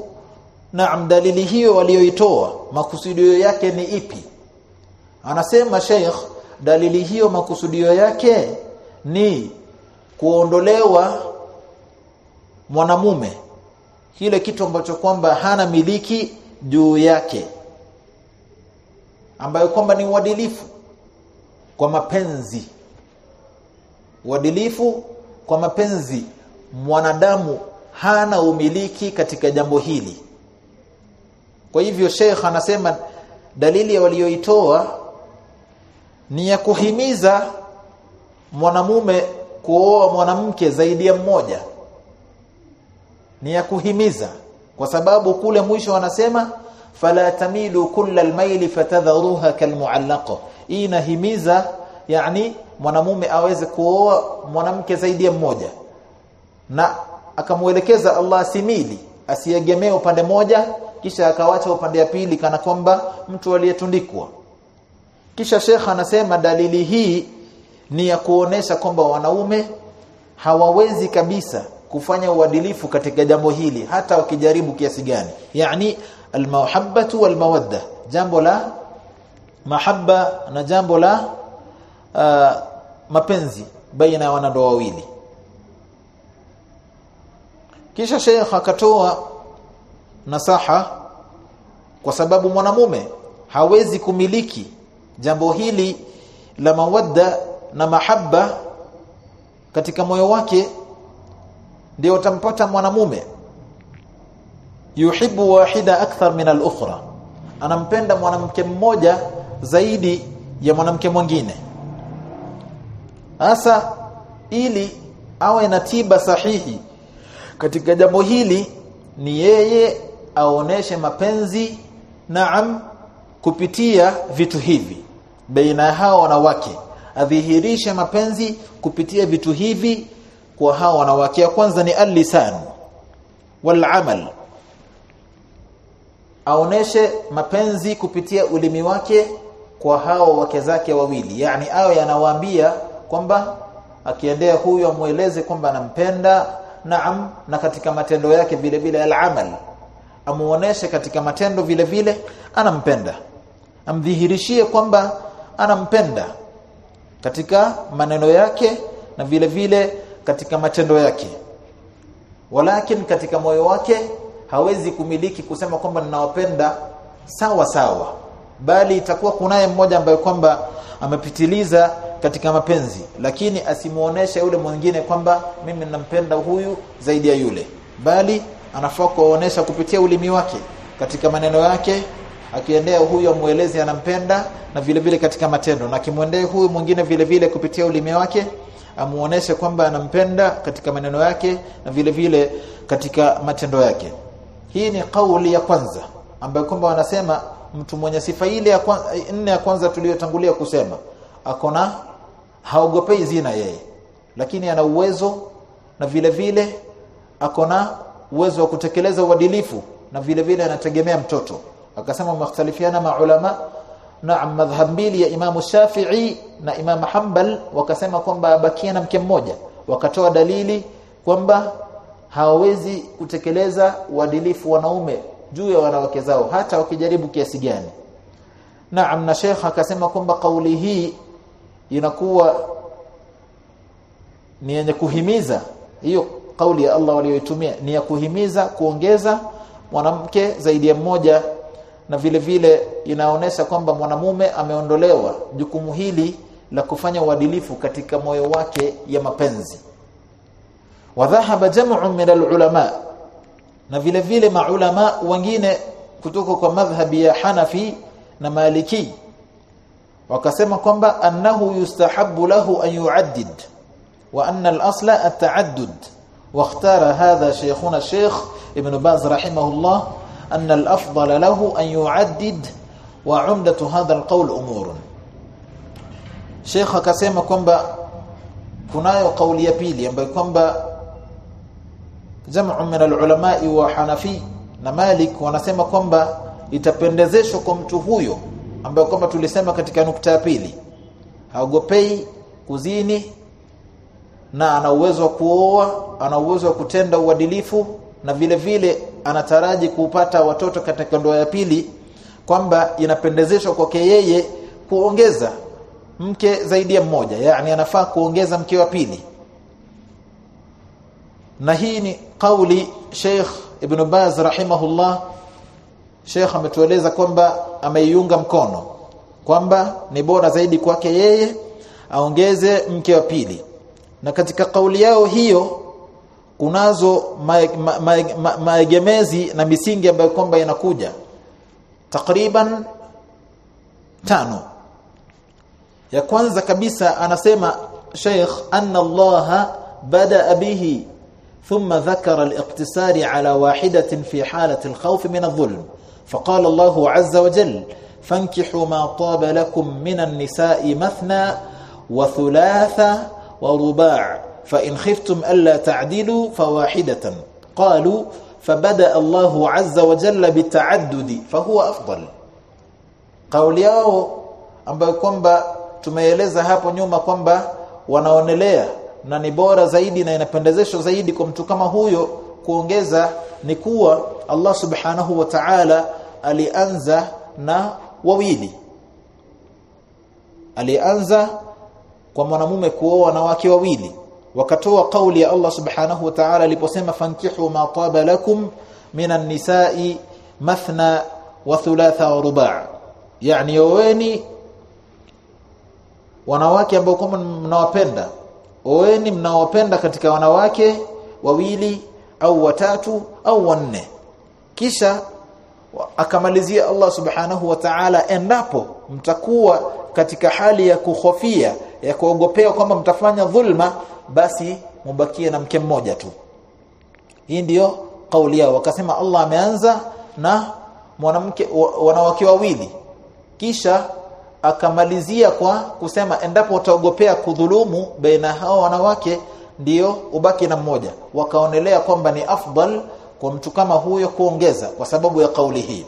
naam dalili hiyo walioitoa makusudio yake ni ipi? Anasema sheikh dalili hiyo makusudio yake ni kuondolewa mwanamume. Kile kitu ambacho kwamba hana miliki juu yake ambayo kwamba ni uadilifu kwa mapenzi. Uadilifu kwa mapenzi. Mwanadamu hana umiliki katika jambo hili. Kwa hivyo Sheikh anasema dalili ya walioitoa ni ya kuhimiza mwanamume kuoa mwanamke zaidi ya mmoja. Ni ya kuhimiza kwa sababu kule mwisho wanasema fala tamilu kulla almaili fatadharuha kalmuallaqa hii inahimiza yani mwanamume aweze kuoa mwanamke zaidi ya mmoja. Na akamuelekeza Allah simili asiegemee upande moja kisha akawacha upande wa pili kana kwamba mtu aliyetundikwa kisha Sheikh anasema dalili hii ni ya kuonesha kwamba wanaume hawawezi kabisa kufanya uadilifu katika jambo hili hata wakijaribu kiasi gani. Yani almahabbatu walmawadda jambo la mahabba na jambo la uh, mapenzi baina ya wanandoa wawili. Kisha Sheikh akatoa nasaha kwa sababu mwanamume hawezi kumiliki jambo hili la mawadda na mahabba katika moyo wake ndio utampata mwanamume. Yuhibbu wahida akthar min al-ukhra. Anampenda mwanamke mmoja zaidi ya mwanamke mwingine. Hasa ili awe na tiba sahihi katika jambo hili ni yeye aoneshe mapenzi naam kupitia vitu hivi baina ya hao wanawake. Adhihirishe mapenzi kupitia vitu hivi kwa hao wanawake. Kwanza ni al-lisan wal amal. Aoneshe mapenzi kupitia ulimi wake kwa hao wake zake wawili. Yani awe anawaambia kwamba akiendea huyu amueleze kwamba anampenda naam na katika matendo yake vile vile al-amal. Amuoneshe katika matendo vile vile anampenda. Amdhihirishie kwamba anampenda katika maneno yake na vile vile katika matendo yake. Walakin katika moyo wake hawezi kumiliki kusema kwamba ninawapenda sawa sawa bali itakuwa kunaye mmoja ambaye kwamba amepitiliza katika mapenzi lakini asimuoneshe yule mwingine kwamba mimi ninampenda huyu zaidi ya yule bali anafaa kuonesha kupitia ulimi wake katika maneno yake akiendea huyu amueleze anampenda na vile vile katika matendo. Na akimwendea huyu mwingine vile vile kupitia ulimi wake amuoneshe kwamba anampenda katika maneno yake na vile vile katika matendo yake. Hii ni kauli ya kwanza ambayo kwamba wanasema mtu mwenye sifa ile ya nne ya kwanza tuliyotangulia kusema akona haogopei zina yeye lakini ana uwezo na vile vile akona uwezo wa kutekeleza uadilifu na vile vile anategemea mtoto akasema mختلفiana maulama na madhhab mbili ya Imam Shafi'i na Imam Hanbal wakasema kwamba abakia na mke mmoja wakatoa dalili kwamba hawawezi kutekeleza uadilifu wanaume juu ya wanawake zao hata wakijaribu kiasi gani Naam na Sheikh akasema kwamba kauli hii inakuwa ni yenye kuhimiza hiyo kauli ya Allah walioitumia ni ya kuhimiza kuongeza mwanamke zaidi ya mmoja na vile vile inaonesha kwamba mwanamume ameondolewa jukumu hili la kufanya uadilifu katika moyo wake ya mapenzi wadhahaba jam'un min alulama na vile vile maulama wengine kutoka kwa madhhabi ya Hanafi na Maliki wakasema kwamba annahu yustahabbu lahu an yu'addid wa anna al-asla at-ta'addud واختار هذا شيخنا الشيخ ابن باز رحمه الله أن الأفضل له أن يعدد وعمدة هذا القول أمور شيخ akasema kwamba kunayo kauli ya pili ambayo kwamba jamu min alulama wa Hanafi na Malik wanasema kwamba itapendezeshwa kwa mtu huyo ambaye kwamba tulisema katika nukta ya pili haogopei kuzini na ana uwezo wa kuoa ana uwezo wa kutenda uadilifu na vile vile anataraji kupata watoto katika ndoa ya pili kwamba inapendezeshwa kwake yeye kuongeza mke zaidi ya mmoja yani anafaa kuongeza mke wa pili. Na hii ni kauli Sheikh Ibn Baz rahimahullah. Sheikh ametueleza kwamba ameiunga mkono kwamba ni bora zaidi kwake yeye aongeze mke wa pili. Na katika kauli yao hiyo kunazo maegemezi ma, ma, ma, na misingi ambayo kwamba inakuja takriban tano ya kwanza kabisa anasema Sheikh anna Allah bada bihi ثم ذكر الاقتصار على واحدة في حالة الخوف من الظلم فقال الله عز وجل فانكحوا ما طاب لكم من النساء مثنى وثلاث ورباع fa خفتم khiftum تعدلوا ta'dilu قالوا qalu الله عز وجل بالتعدد فهو bitaaddudi fahuwa afdal. Kauli yao ambayo kwamba tumeeleza hapo nyuma kwamba wanaonelea na ni bora zaidi na inapendezeshwa zaidi kwa mtu kama huyo kuongeza ni kuwa Allah subhanahu wa ta'ala alianza na wawili. Alianza kwa mwanamume kuoa wake wawili wakatoa kauli ya Allah subhanahu wa ta'ala aliposema fankihu ma taba lakum minan nisa'i mathna wa thulatha wa ruba' yani oweni wanawake ambao kama mnawapenda oweni mnawapenda katika wanawake wawili au watatu au wanne. Kisha akamalizia Allah subhanahu wa ta'ala endapo mtakuwa katika hali ya kuhofia ya kuogopea kwamba mtafanya dhulma basi mubakie na mke mmoja tu. Hii ndio kauli yao. Wakasema Allah ameanza na mwanamke wanawake wawili. Kisha akamalizia kwa kusema endapo utaogopea kudhulumu baina hao wanawake ndio ubaki na mmoja. Wakaonelea kwamba ni afdal kwa mtu kama huyo kuongeza kwa sababu ya kauli hii.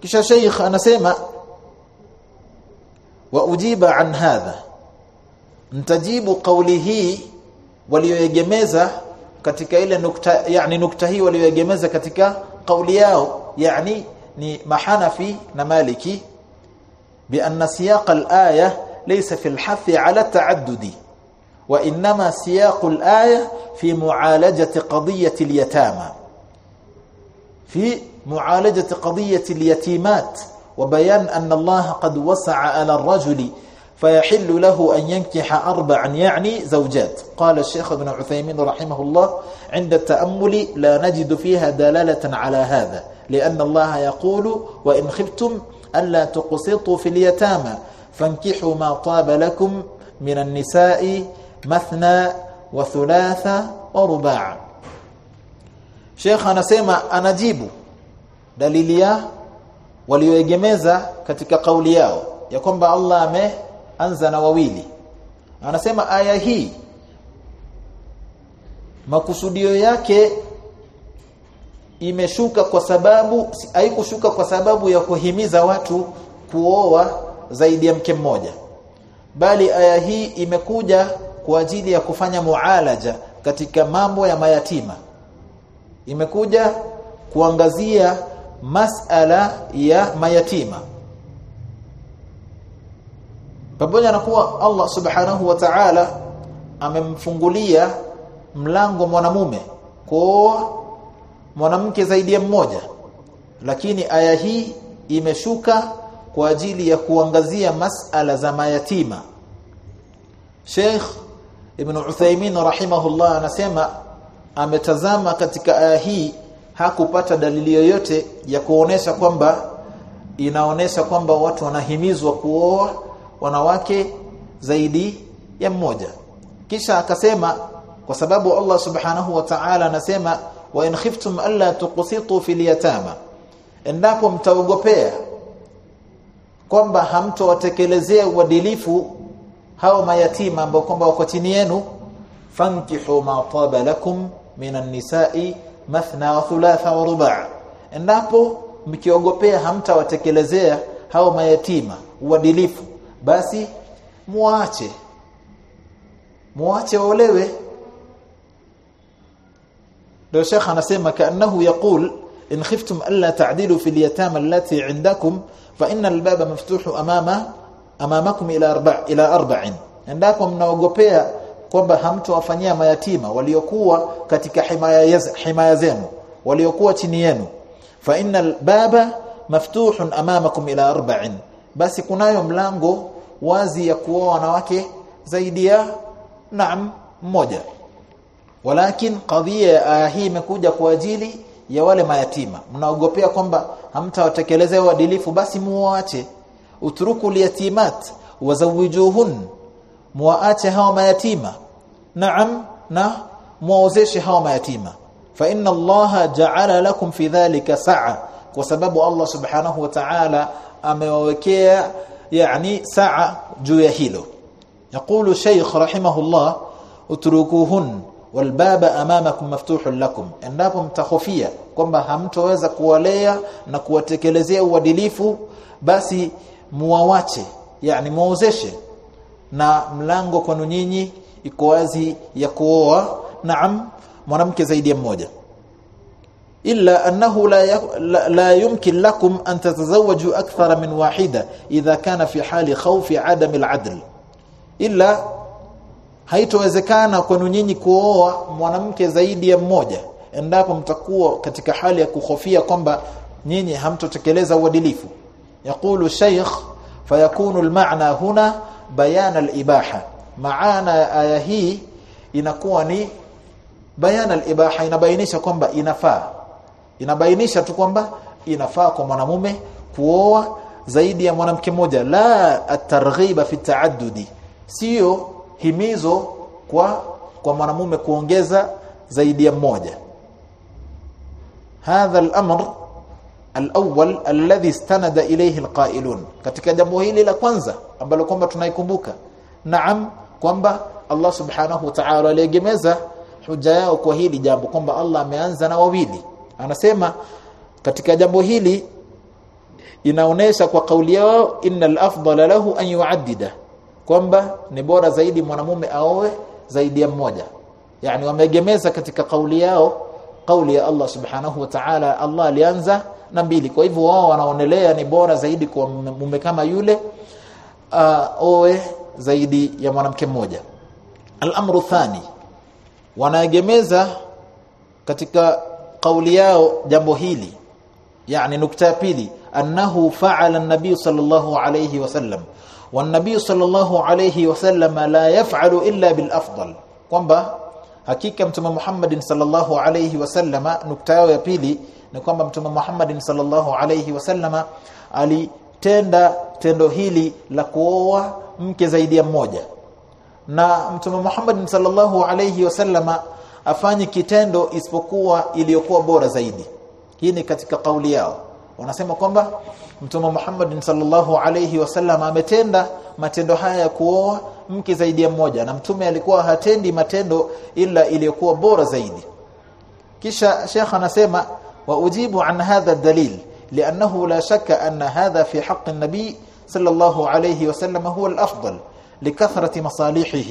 Kisha sheikh anasema ujiba an hadha mtajibu kauli hii walioegemeza katika ile nukta yani nukta hii walioegemeza katika kauli yao yani ni mahanafi na maliki بأن سياق الآية ليس في الحث على التعدد وإنما سياق الآية في معالجة قضية اليتامى في معالجة قضية اليتيمات وبيان أن الله قد وسع على الرجل فيحل له أن ينكح أربعا يعني زوجات. قال الشيخ ابن عثيمين رحمه الله عند التأمل لا نجد فيها دلالة على هذا لأن الله يقول وإن خفتم ألا تقسطوا في اليتامى فانكحوا ما طاب لكم من النساء مثنى وثلاث ورباع. Sheikh anasema anajibu dalili ya walioegemeza katika kauli yao ya kwamba Allah ameanza na wawili. Anasema aya hii makusudio yake imeshuka kwa sababu haikushuka kwa sababu ya kuhimiza watu kuoa zaidi ya mke mmoja bali aya hii imekuja kwa ajili ya kufanya mualaja katika mambo ya mayatima. Imekuja kuangazia masala ya mayatima. Pamoja na kuwa Allah subhanahu wa ta'ala amemfungulia mlango mwanamume kwa mwanamke zaidi ya mmoja lakini aya hii imeshuka kwa ajili ya kuangazia masala za mayatima. Sheikh Ibn Uthaymeen rahimahullah anasema ametazama katika aya hii hakupata dalili yoyote ya kuonesha kwamba inaonesha kwamba watu wanahimizwa kuoa wanawake zaidi ya mmoja. Kisha akasema kwa sababu Allah subhanahu wa ta'ala anasema wa in khiftum alla tuqsitu fil yatama endapo mtaogopea kwamba hamtowatekelezea uadilifu hao mayatima ambao kwamba wako chini yenu fankihu ma taba lakum minan nisa'i mathna wa thulatha wa ruba' endapo mkiogopea hamtawatekelezea hao mayatima uadilifu basi muache muache waolewe ndio Sheikh anasema kaannahu yaqul in khiftum alla ta'dilu fil yatama allati 'indakum fa inna al-baba maftuhu amama amamakum ila arba' ila arba'in endapo mnaogopea kwamba hamtowafanyia mayatima waliokuwa katika himaya himaya zenu waliokuwa chini yenu. Fa innal baba maftuhun amamakum ila arba'in. Basi kunayo mlango wazi ya kuoa wanawake zaidi ya naam mmoja. Walakin kadhia ya hii imekuja kwa ajili ya wale mayatima. Mnaogopea kwamba hamtawatekelezea uadilifu basi muache utruku liyatimat wazawijuhun muache hao mayatima naam na muozeshe hao mayatima fa inna allaha ja'ala lakum fi dhalika sa'a kwa sababu Allah subhanahu wa ta'ala amewawekea yani sa'a juu ya hilo يقول شيخ رحمه الله اتركوهن والباب امامكم مفتوح لكم endapo mtahofia kwamba hamtoweza kuwalea na kuwatekelezea uadilifu basi muwawache yani muozeshe na mlango kwenu nyinyi iko wazi ya kuoa naam mwanamke zaidi ya mmoja. Illa annahu la, la, la yumkin lakum an tatazawwaju akthara min wahida idha kana fi hali khawfi adam al-adl illa haitowezekana kwenu nyinyi kuoa mwanamke zaidi ya mmoja endapo mtakuwa katika hali ya kuhofia kwamba nyinyi hamtotekeleza uadilifu. Yaqulu shaykh fayakunu al-ma'na huna bayan al-ibaha. Maana ya aya hii inakuwa ni bayan al-ibaha inabainisha kwamba inafaa. Inabainisha tu kwamba inafaa kwa mwanamume kuoa zaidi ya mwanamke mmoja. La at-targhiba fi ta'addudi sio himizo kwa kwa mwanamume kuongeza zaidi ya mmoja. Hadha al-amr al-awwal alladhi istanada ilayhi al-qailun. Katika jambo hili la kwanza ambalo kwamba tunaikumbuka. Naam kwamba Allah subhanahu wa ta'ala aliegemeza huja yao kwa hili jambo kwamba Allah ameanza na wawili. Anasema katika jambo hili inaonesha kwa kauli yao innal afdala lahu an yu'addida. Kwamba ni bora zaidi mwanamume aoe zaidi ya mmoja. Yani wamegemeza katika kauli yao kauli ya Allah subhanahu wa ta'ala Allah alianza na mbili. Kwa hivyo wao wanaonelea ni bora zaidi kwa mume kama yule uh, oe zaidi ya mwanamke mmoja. Al-amru thani wanaegemeza katika kauli yao jambo hili yani nukta pili annahu fa'ala an-nabiy sallallahu alayhi wasallam wan-nabiy sallallahu alayhi wasallam la yaf'alu illa bil afdal kwamba hakika mtume Muhammad sallallahu alayhi wasallama nukta yao ya pili ni kwamba mtume Muhammad sallallahu alayhi wasallama alitenda tendo hili la kuoa mke zaidi ya mmoja. Na mtume Muhammad sallallahu alayhi wasallama afanye kitendo isipokuwa iliyokuwa bora zaidi. Hii ni katika kauli yao. Wanasema kwamba mtume Muhammad sallallahu alayhi wasallam ametenda matendo haya ya kuoa mke zaidi ya mmoja na mtume alikuwa hatendi matendo ila iliyokuwa bora zaidi. Kisha shekha anasema ujibu an hadha dalil لأنه لا شك أن هذا في حق النبي صلى الله عليه وسلم هو الأفضل لكثرة مصالحه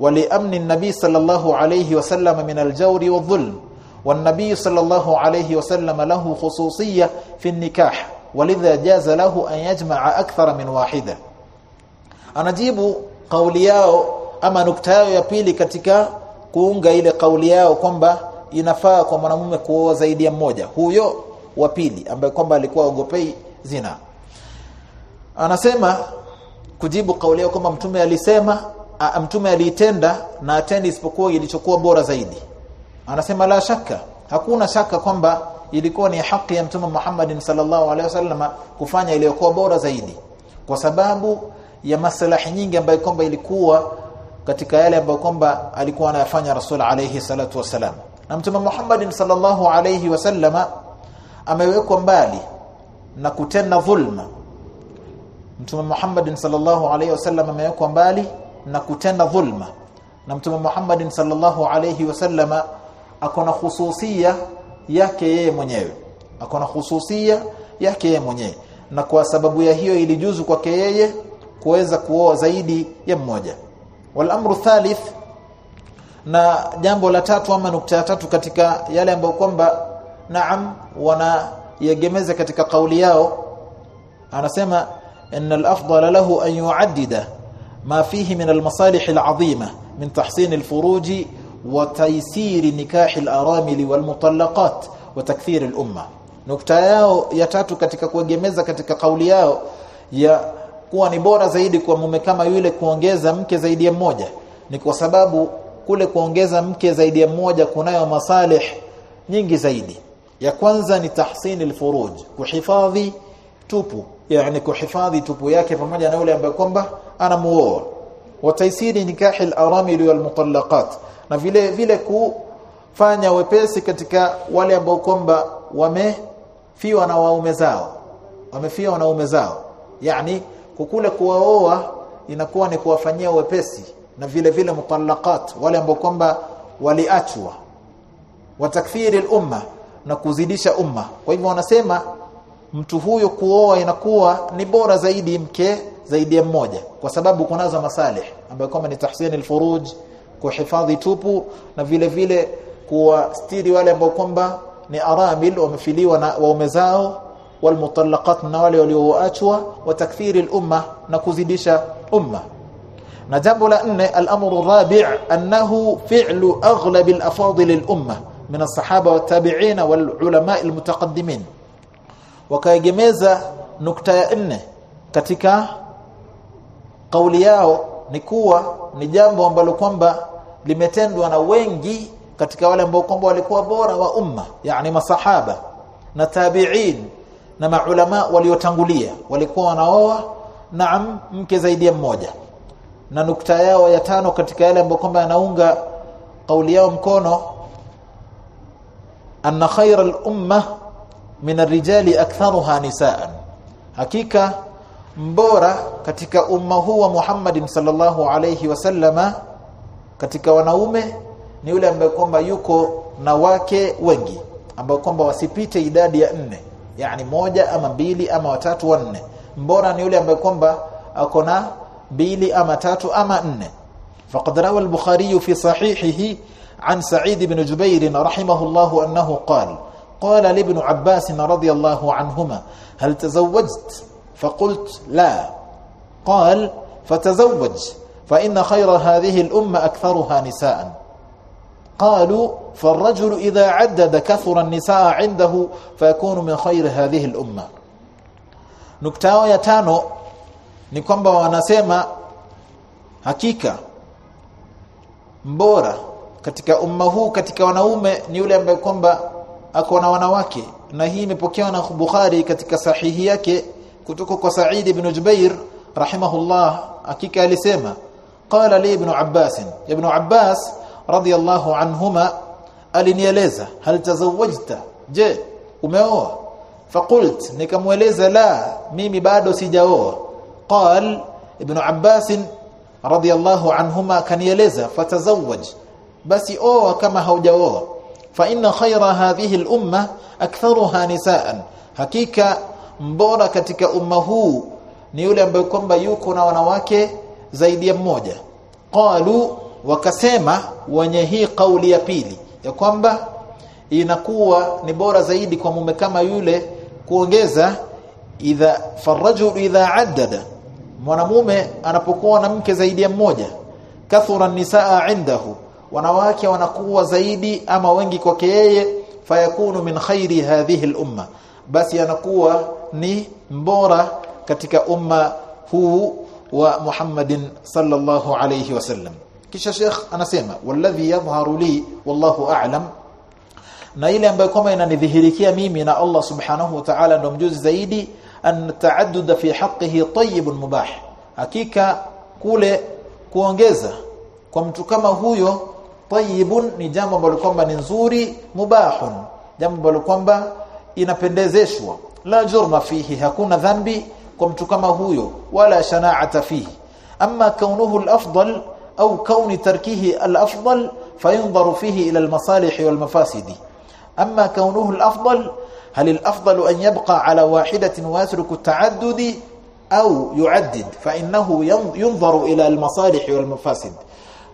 ولأمن النبي صلى الله عليه وسلم من الجور والظلم والنبي صلى الله عليه وسلم له خصوصية في النكاح ولذا جاز له أن يجمع أكثر من واحدة. anajibu kauli yao ama nukta yao ya pili katika kuunga ile inafaa kwa mwanamume kuoa zaidi ya mmoja. Huyo wa pili ambaye kwamba alikuwa ogopei zina. Anasema kujibu kauli yao kwamba mtume alisema a, mtume aliitenda na atendi isipokuwa ilichokuwa bora zaidi. Anasema la shaka. Hakuna shaka kwamba ilikuwa ni haki ya mtume Muhammad sallallahu alaihi wasallam kufanya iliyokuwa bora zaidi. Kwa sababu ya maslahi nyingi ambayo kwamba ilikuwa katika yale ambayo kwamba alikuwa anayafanya Rasul alayhi salatu wasalam na mtume Muhammad sallallahu alayhi wasallama amewekwa mbali na kutenda dhulma. Mtume Muhammad sallallahu alayhi wasallam amewekwa mbali na kutenda dhulma. Na mtume Muhammad sallallahu alayhi wasallama akona khususia yake yeye mwenyewe. Akona khususia yake yeye mwenyewe. Na kwa sababu ya hiyo ilijuzu kwake yeye kuweza kuoa zaidi ya mmoja. Wal amru thalith na jambo la tatu ama nukta ya tatu katika yale ambayo kwamba naam wanayegemeza katika kauli yao anasema innal afdala lahu an yu'addida ma fihi min almasalih alazima min tahsin alfuruj wa taysir nikah alaramil walmutallaqat wa takthir alumma. Nukta yao ya tatu katika kuegemeza katika kauli yao ya kuwa ni bora zaidi kwa mume kama yule kuongeza mke zaidi ya mmoja ni kwa sababu kule kuongeza mke zaidi ya mmoja kunayo masalih nyingi zaidi. Ya kwanza ni tahsini alfuruj kuhifadhi tupu yani kuhifadhi tupu yake pamoja na yule ambaye kwamba anamuoa. Wa taisiri nikahi al-aramil wal mutallaqat na vile vile kufanya wepesi katika wale ambao kwamba wamefiwa na waume zao wamefiwa na waume zao. Yani kukule kuwaoa inakuwa ni kuwafanyia wepesi na vile vile mutallaqat wale ambao kwamba waliachwa wa takfiri al-umma na kuzidisha umma. Kwa hivyo wanasema mtu huyo kuoa inakuwa ni bora zaidi mke zaidi ya mmoja kwa sababu kunazo masalih ambayo kama ni tahsin al-furuj kuhifadhi tupu na vile vile kuwastiri wale ambao kwamba ni aramil wamefiliwa na waume zao walmutallaqat na wale walioachwa wa takthiri al-umma na kuzidisha umma na jambo la nne al-amru rabi' annahu fi'lu aghlab al-afadil al-umma min as-sahaba wa tabi'in wal-ulama al-mutaqaddimin. Wakaegemeza nukta ya nne katika kauli yao ni kuwa ni jambo ambalo kwamba limetendwa na wengi katika wale ambao kwamba walikuwa bora wa umma yani masahaba na tabi'in na maulama waliotangulia. Walikuwa wanaoa naam mke zaidi ya mmoja na nukta yao ya tano katika yale ambayo kwamba anaunga kauli yao mkono anna khayra al-umma min ar-rijali aktharuha nisaan. Hakika mbora katika umma huu wa Muhammad sallallahu alayhi wasallama katika wanaume ni yule ambaye kwamba yuko na wake wengi ambao kwamba wasipite idadi ya nne yani moja ama mbili ama watatu wanne mbora ni yule ambaye kwamba ako na mbili ama tatu ama nne faqad rawa al-bukhari fi sahihihi عن سعيد بن جبير رحمه الله أنه قال قال لابن عباس رضي الله عنهما هل تزوجت؟ فقلت لا. قال فتزوج فإن خير هذه الأمة أكثرها نساء. قالوا فالرجل إذا عدد كثر النساء عنده فيكون من خير هذه الأمة. نكتاو يتانو ni kwamba wanasema hakika mbora katika umma huu katika wanaume ni yule ambaye kwamba ako na wanawake. Na hii imepokewa na Bukhari katika sahihi yake kutoka kwa Sa'id ibn Jubair rahimahullah. Hakika alisema qala li ibn Abbas. Ibn Abbas radiyallahu anhuma alinieleza hal tazawwajta? Je umeoa? Faqult nikamweleza la mimi bado sijaoa qal ibn Abbas radiyallahu anhuma kanieleza fatazawwaj. Basi oa kama haujaoa. Fa inna khayra hadhihi al-umma aktharuha nisaan. Hakika mbora katika umma huu ni yule ambaye kwamba yuko na wanawake zaidi ya mmoja. Qalu wakasema wenye hii kauli ya pili ya kwamba inakuwa ni bora zaidi kwa mume kama yule kuongeza idha farajul idha addada mwanamume anapokuwa na mke zaidi ya mmoja kathura nisaa indahu wanawake wanakuwa zaidi ama wengi kwake yeye fayakunu min khairi hadhihi al-umma basi anakuwa ni mbora katika umma huu wa Muhammadin sallallahu alayhi wasallam. Kisha Sheikh anasema walladhi yadhharu li wallahu a'lam na ile ambayo kama inanidhihirikia mimi na Allah subhanahu wa ta'ala ndo mjuzi zaidi an ta'addud fi haqqihi tayyibun mubah hakika kule kuongeza kwa mtu kama huyo tayyibun ni jambo ambalo kwamba ni nzuri mubahun jambo ambalo kwamba inapendezeshwa la jurma fihi hakuna dhambi kwa mtu kama huyo wala shana'ata fihi amma kaunuhu al-afdal au kauni tarkihi al-afdal fayunzaru fihi ila al-masalih wal-mafasid amma kaunuhu al-afdal هل الأفضل أن يبقى على واحدة ويترك التعدد أو يعدد؟ فإنه ينظر إلى المصالح والمفاسد.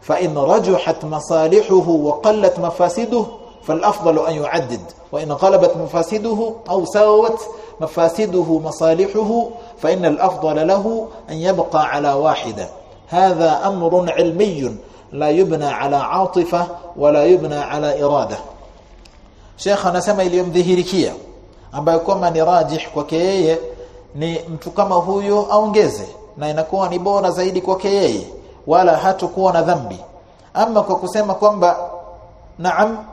فإن رجحت مصالحه وقلت مفاسده فالأفضل أن يعدد. وإن غلبت مفاسده أو ساوت مفاسده مصالحه فإن الأفضل له أن يبقى على واحدة. هذا أمر علمي لا يبنى على عاطفة ولا يبنى على إرادة. Sheikh anasema iliyomdhihirikia ambayo kwamba ni rajih kwake yeye ni mtu kama huyo aongeze na inakuwa ni bora zaidi kwake yeye wala hatakuwa na dhambi. Ama kwa kusema kwamba naam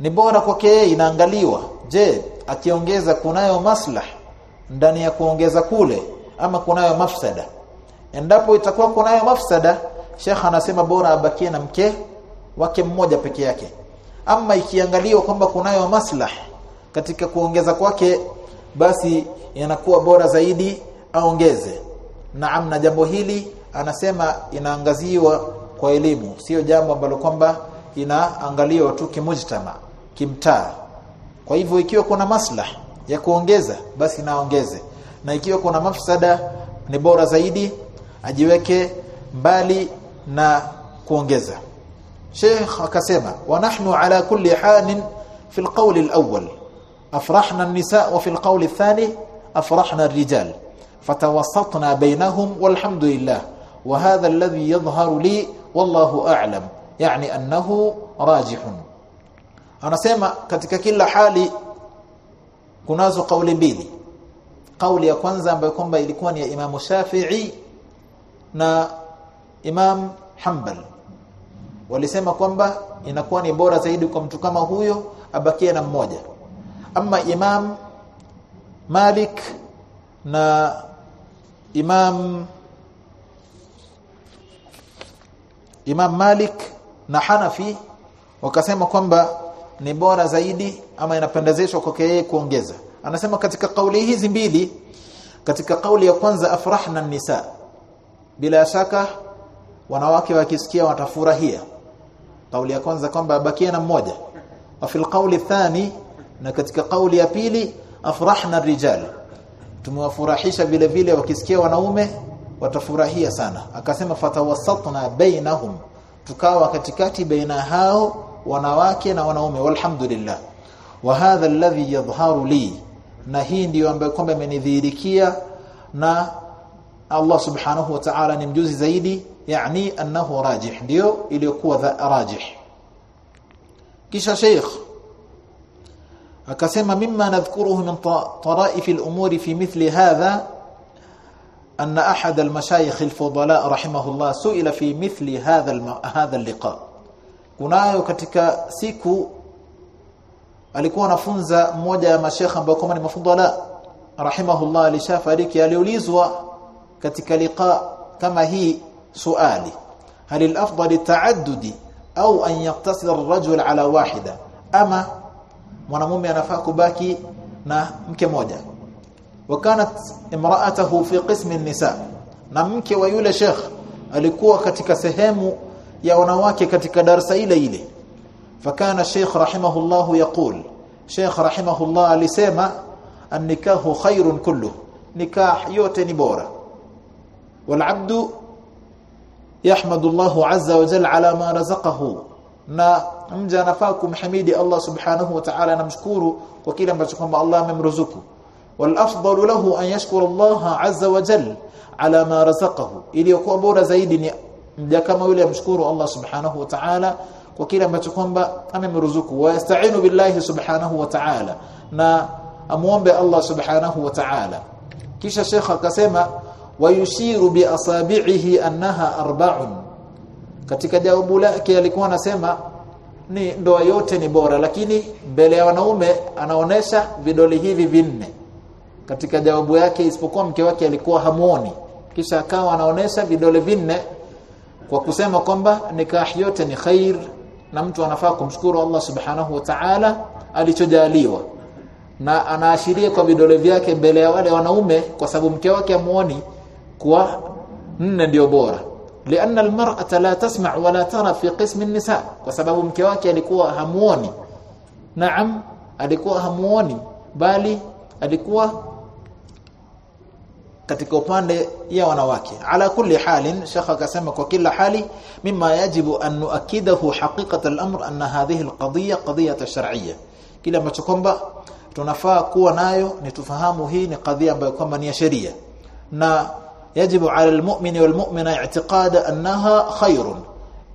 ni bora kwake yeye inaangaliwa. Je akiongeza kunayo maslah ndani ya kuongeza kule ama kunayo mafsada? Endapo itakuwa kunayo mafsada Sheikh anasema bora abakie na mke wake mmoja peke yake ama ikiangaliwa kwamba kunayo maslah katika kuongeza kwake basi yanakuwa bora zaidi aongeze. Naam na jambo hili anasema inaangaziwa kwa elimu. Sio jambo ambalo kwamba inaangaliwa tu kimujtama kimtaa. Kwa hivyo ikiwa kuna maslah ya kuongeza basi naongeze. Na ikiwa kuna mafsada ni bora zaidi ajiweke mbali na kuongeza شيخ akasema ونحن على كل حال في القول الأول. أفرحنا النساء وفي القول الثاني أفرحنا الرجال. فتوسطنا بينهم والحمد لله. وهذا الذي يظهر لي والله أعلم يعني أنه راجح. أنا سيما kila hali kunazo kauli mbili kauli ya kwanza ambayo kwamba ilikuwa ni ya Imam Shafi'i na Imam walisema kwamba inakuwa ni bora zaidi kwa mtu kama huyo abakie na mmoja. Ama Imam Malik na Imam Imam Malik na Hanafi wakasema kwamba ni bora zaidi ama inapendezeshwa kwake yeye kuongeza. Anasema katika kauli hizi mbili katika kauli ya kwanza afrahna nisa bila shaka wanawake wakisikia watafurahia kauli ya kwanza kwamba abakia na mmoja. Wa fil qawli thani na katika kauli ya pili afrahna rijal tumewafurahisha vile vile wakisikia wanaume watafurahia sana. Akasema fatawasatna bainahum. Tukawa katikati baina hao wanawake na wanaume. Walhamdulillah. Wa hadha alladhi yadhharu li. Na hii ndiyo ambayo kwamba imenidhihirikia na Allah subhanahu wa ta'ala ni mjuzi zaidi يعني أنه راجح. ديو اليكوا ذا راجح. كيشا شيخ اكسم مما نذكره من طرائف الأمور في مثل هذا أن أحد المشايخ الفضلاء رحمه الله سئل في مثل هذا الم... هذا اللقاء. كناي ketika siku alikuwa anafunza mmoja wa mashaykha ambao kama ni mafudala rahimahullah alishafariki aliulizwa katika liqa kama hii suali hal al-afdal at-ta'addudi au an yaqtasir ar-rajul ala wahida ama mwanamume anafaa kubaki na mke moja wakanat imra'atuhu fi qism an-nisa na mke wa yule sheikh alikuwa katika sehemu ya wanawake katika darasa ile ile fakana sheikh rahimahullah yaqul sheikh rahimahullah alisema an-nikahu khairun kullu nikah yote ni bora wal abdu yahmadu Allahu azza wa jalla ala ma razaqahu na mja anafaa kumhimidi Allah subhanahu wa ta'ala namshukuru kwa kile ambacho kwamba Allah amemruzuku. Wal afdalu lahu an yashkura Allah azza wa jalla ala ma razaqahu. Iliyokuwa bora zaidi ni mja kama yule amshukuru Allah subhanahu wa ta'ala kwa kile ambacho kwamba amemruzuku. Wa yasta'inu billahi subhanahu wa ta'ala. Na amuombe Allah subhanahu wa ta'ala. Kisha shekha akasema wayushiru bi asabi'ihi annaha arba'un. Katika jawabu lake alikuwa anasema ni ndoa yote ni bora lakini mbele ya wanaume anaonesha vidole hivi vinne. Katika jawabu yake isipokuwa mke wake alikuwa hamuoni. Kisha akawa anaonesha vidole vinne kwa kusema kwamba nikah yote ni khair na mtu anafaa kumshukuru Allah subhanahu wa ta'ala alichojaliwa. Na anaashiria kwa vidole vyake mbele ya wale wanaume kwa sababu mke wake amuoni kuwa nne ndio bora. Lianna almar'ata la tasma' wa la tara fi qism an-nisa kwa sababu mke wake alikuwa hamuoni. Naam alikuwa hamuoni bali alikuwa katika upande ya wanawake. Ala kulli halin shekha akasema kwa kila hali mima yajibu an nuakidahu haqiqat al-amr anna hadhihi al-qadiyya qadiyya shar'iyya kila ambacho kwamba tunafaa kuwa nayo ni tufahamu hii ni kadhia ambayo kwamba ni ya sheria. Na yajibu ala almu'mini walmu'mina i'tiqada annaha khairun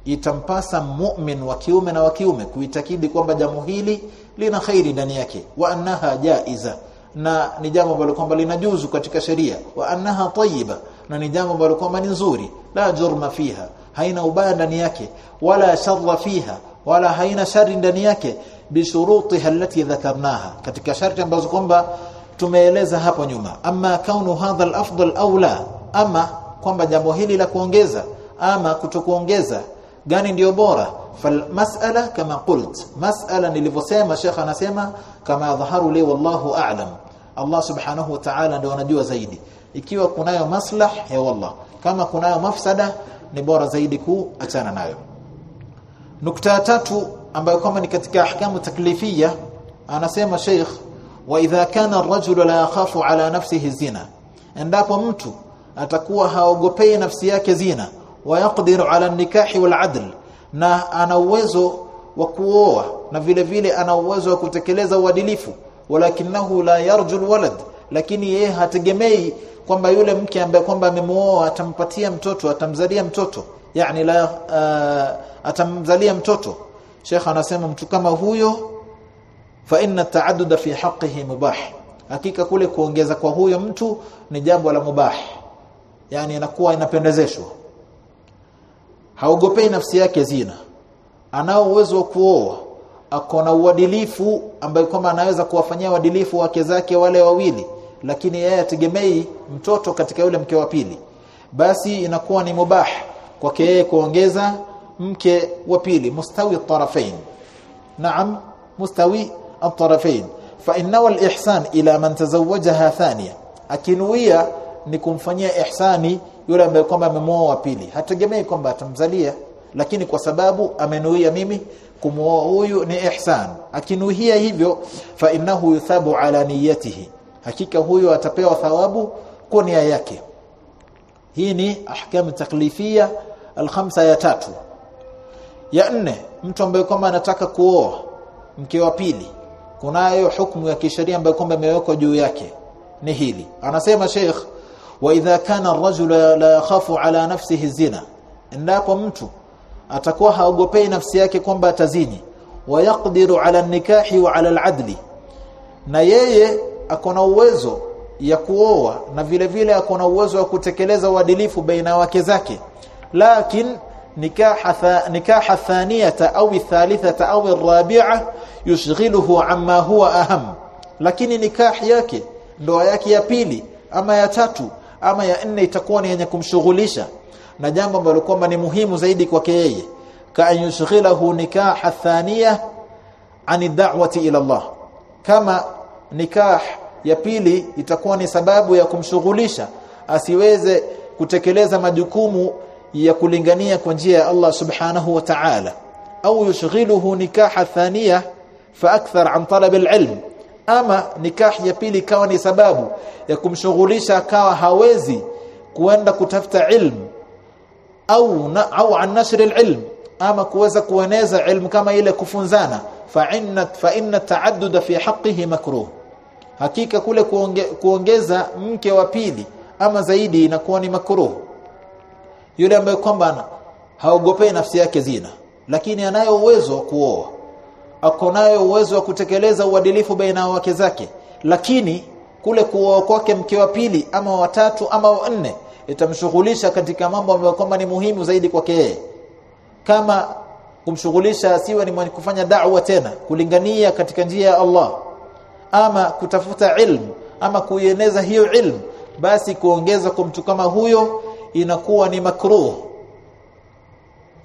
itampasa mu'min wa kiume na wa kiume kuitakidi kwamba jambo hili lina khairi ndani yake wa annaha jaiza na ni jambo ambalo kwamba linajuzu katika sheria wa annaha tayyiba na ni jambo ambalo kwamba ni nzuri la jurma fiha haina ubaya ndani yake wala sharra fiha wala haina shari ndani yake bishurutiha allati dhakarnaha katika sharti ambazo kwamba tumeeleza hapo nyuma ama kaunu hadha al-afdal au la ama kwamba jambo hili la kuongeza ama kutokuongeza gani ndio bora? Falmas'ala kama qult. Mas'ala nilivyosema shekha anasema kama dhaharu li wallahu a'lam. Allah subhanahu wa ta'ala ndio anajua zaidi. Ikiwa kunayo maslah ya wallah kama kunayo mafsada ni bora zaidi kuachana nayo. Nukta tatu ambayo kama ni katika ahkamu taklifia anasema sheikh wa idha kana ar-rajulu la yakhafu ala nafsihi zina. Endapo mtu atakuwa haogopei nafsi yake zina. Wa yaqdiru ala nikahi wal adl. Na ana uwezo wa kuoa na vile vile ana uwezo wa kutekeleza uadilifu. Walakinahu la yarju walad lakini yeye hategemei kwamba yule mke ambaye kwamba amemuoa atampatia mtoto atamzalia mtoto. Yani la uh, atamzalia mtoto. Sheikh anasema mtu kama huyo fa inna ta'adduda fi haqqihi mubah. Hakika kule kuongeza kwa huyo mtu ni jambo la mubah yani inakuwa inapendezeshwa. Haogopei nafsi yake zina. Anao uwezo wa kuoa. Ako na uadilifu ambaye kwamba anaweza kuwafanyia uadilifu wake zake wale wawili lakini yeye ategemei mtoto katika yule mke wa pili. Basi inakuwa ni mubah kwake yeye kuongeza mke wa pili mustawi at-tarafain naam mustawi at-tarafain fa inna al-ihsan ila man tazawwajaha thaniya. Akinuia ni kumfanyia ihsani yule ambaye kwamba amemwoa wa pili. Hategemei kwamba atamzalia lakini kwa sababu amenuia mimi kumwoa huyu ni ihsan. Akinuia hivyo fa innahu yuthabu ala niyatihi. Hakika huyo atapewa thawabu kwa nia yake. Hii ni ahkamu taklifia alkhamsa ya tatu. Ya nne mtu ambaye kwamba anataka kuoa mke wa pili kunayo hukumu ya kisheria ambayo kwamba imewekwa juu yake. Ni hili. Anasema sheikh wa idha kana ar-rajulu la yakhafu ala nafsihi zina endapo mtu atakuwa haogopei nafsi yake kwamba atazini wa yaqdiru ala nikahi wa ala al-adli na yeye akona uwezo ya kuoa na vile vile akona uwezo wa kutekeleza uadilifu baina wake zake lakin nikaha nikaha thaniyata au thalithata au rabi'a yushghiluhu amma huwa aham lakini nikah yake ndoa yake ya pili ama ya tatu ama ya nne itakuwa ni yenye kumshughulisha. Na jambo ambalo kwamba ni muhimu zaidi kwake yeye. Ka yushghilahu nikaha thaniya ani da'wati ila Allah. Kama nikah ya pili itakuwa ni sababu ya kumshughulisha asiweze kutekeleza majukumu ya kulingania kwa njia ya Allah subhanahu wa ta'ala. Au yushghiluhu nikaha thaniya fa akthar an talab al-ilm ama nikah ya pili ikawa ni sababu ya kumshughulisha akawa hawezi kuenda kutafuta ilmu au na, au an nashr al-ilm ama kuweza kueneza ilmu kama ile kufunzana. Fa inna fa inna ta'addud fi haqqihi makruh. Hakika kule kuonge, kuongeza mke wa pili ama zaidi inakuwa ni makruh. Yule ambaye kwamba haogopei nafsi yake zina lakini anayo uwezo wa kuoa ako nayo uwezo wa kutekeleza uadilifu baina ya wake zake. Lakini kule kuoa kwake mke wa pili ama watatu ama wanne itamshughulisha katika mambo ambayo kwamba ni muhimu zaidi kwake yeye. Kama kumshughulisha asiwe ni mwenye kufanya da'wa tena kulingania katika njia ya Allah ama kutafuta ilmu ama kuieneza hiyo ilmu basi kuongeza kwa mtu kama huyo inakuwa ni makruh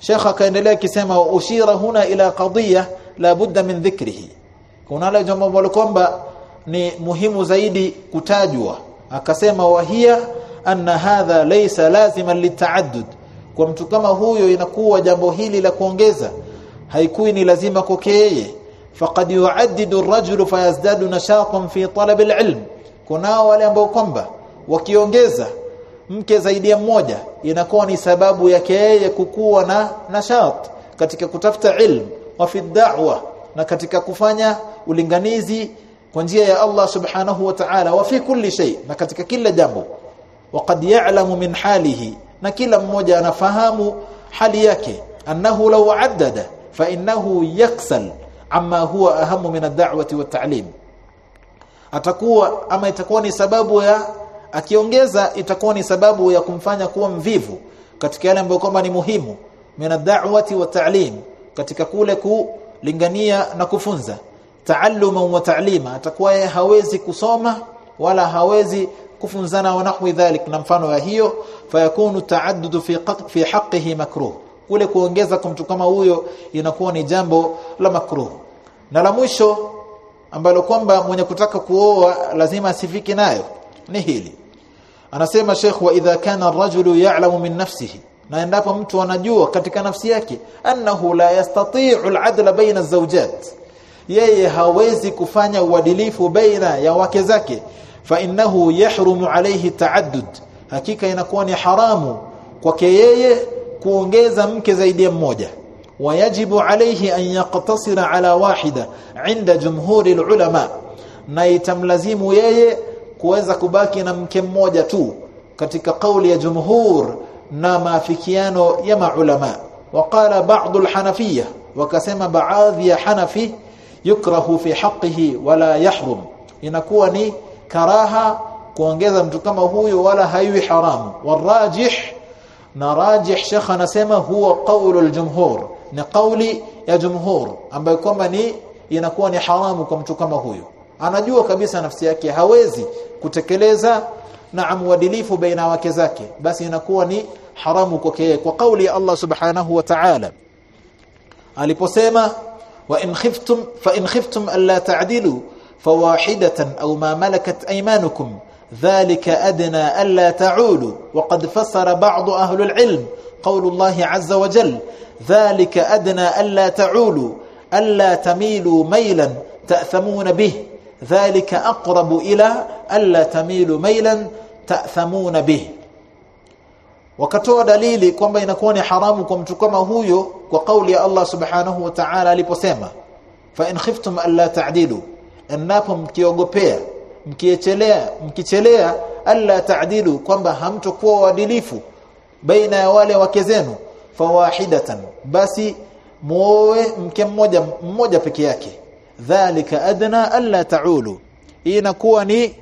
Sheikh akaendelea akisema ushira huna ila qadhiya la budda min dhikrihi. Kuna la jambo ambalo kwamba ni muhimu zaidi kutajwa. Akasema wahia anna hadha laysa lazima litaaddud kwa mtu kama huyo inakuwa jambo hili la kuongeza haikui ni lazima kokeye faqad yuaddidu ar-rajulu fayazdadu nashaqan fi talab al-ilm. Kunao wale ambao kwamba wakiongeza mke zaidi ya mmoja inakuwa ni sababu yake yeye kukua na nashat katika kutafuta ilmu wa fi da'wa na katika kufanya ulinganizi kwa njia ya Allah subhanahu wa ta'ala wa fi kulli shay na katika kila jambo. Waqad ya'lamu min halihi na kila mmoja anafahamu hali yake. Annahu law addada fa innahu yaksal amma huwa ahamu min ad-da'wati wa ta'lim atakuwa ama itakuwa ni sababu ya akiongeza itakuwa ni sababu ya kumfanya kuwa mvivu katika yale ambayo kwamba ni muhimu min ad-da'wati wa ta'lim katika kule kulingania na kufunza. Taalluma wa ta'lima atakuwa hawezi kusoma wala hawezi kufunzana wa nahwi dhalik na mfano ya hiyo fayakunu taaddudu fi fi haqqihi makruh. Kule kuongeza kwa mtu kama huyo inakuwa ni jambo la makruh. Na la mwisho ambalo kwamba mwenye kutaka kuoa lazima asifiki nayo ni hili anasema Sheikh wa idha kana ar-rajulu ya'lamu min nafsihi. Na endapo mtu anajua katika nafsi yake annahu la yastati'u al-'adla baina az-zawjat yeye hawezi kufanya uadilifu baina ya wake zake fa innahu yahrumu alayhi ta'addud. Hakika inakuwa ni haramu kwake yeye kuongeza mke zaidi ya mmoja. Wayajibu alayhi an yaqtasira ala wahida inda jumhuri ulama na itamlazimu yeye kuweza kubaki na mke mmoja tu katika kauli ya jumhur na maafikiano ya maulama. Waqala ba'd alhanafiyya wakasema baadhi ya hanafi yukrahu fi haqqihi wala yahrum. Inakuwa ni karaha kuongeza mtu kama huyo wala haiwi haramu. Warajih na rajih shekh anasema huwa qawlu aljumhur ni kauli ya jumhur ambayo kwamba ni inakuwa ni haramu kwa mtu kama huyo anajua kabisa nafsi yake hawezi kutekeleza na uadilifu baina wake zake basi inakuwa ni haramu kwake kwa kauli ya Allah subhanahu wa ta'ala aliposema wa in khiftum fa in khiftum alla ta'dilu fawahidatan aw ma malakat aymanukum ذلك أدنى ألا تعولوا وقد فسر بعض أهل العلم قول الله عز وجل ذلك أدنى ألا تعولوا ألا تميلوا ميلا تأثمون به dhalika aqrabu ila alla tamilu mailan ta'thamuna bih. Wakatoa dalili kwamba inakuwa ni haramu kwa mtu kama huyo kwa kauli ya Allah subhanahu wa ta'ala aliposema fa in khiftum alla ta'dilu endapo mkiogopea mkiechelea mkichelea alla ta'dilu kwamba hamtokuwa waadilifu baina ya wale wake zenu fawahidatan basi muoe mke mmoja mmoja peke yake dhalika adna alla taulu. Hii inakuwa ni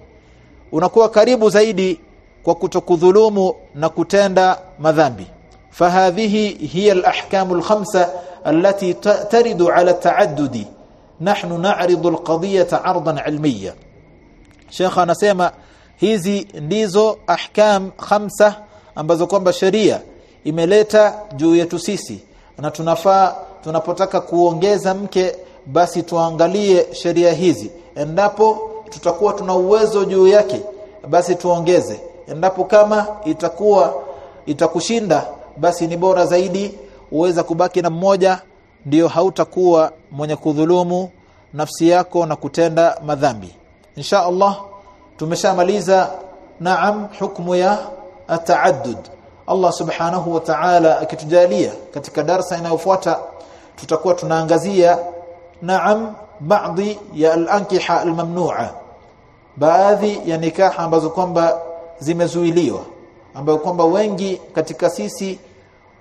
unakuwa karibu zaidi kwa kutokudhulumu na kutenda madhambi. Fahadhihi hiya alahkamu alkhamsa allati taridu ala taaddudi. Nahnu na'ridu alqadiyata 'ardan 'ilmiyya. Sheikh anasema hizi ndizo ahkam khamsa ambazo kwamba sheria imeleta juu yetu sisi. Na tunafaa tunapotaka kuongeza mke basi tuangalie sheria hizi. Endapo tutakuwa tuna uwezo juu yake basi tuongeze. Endapo kama itakuwa itakushinda basi ni bora zaidi uweza kubaki na mmoja ndio hautakuwa mwenye kudhulumu nafsi yako na kutenda madhambi. Insha Allah tumeshamaliza. Naam hukumu ya ataaddud Allah subhanahu wa ta'ala akitujalia katika darsa inayofuata tutakuwa tunaangazia naam baadhi ya al-ankiha al-mamnu'a. Baadhi ya nikaha ambazo kwamba zimezuiliwa ambayo kwamba wengi katika sisi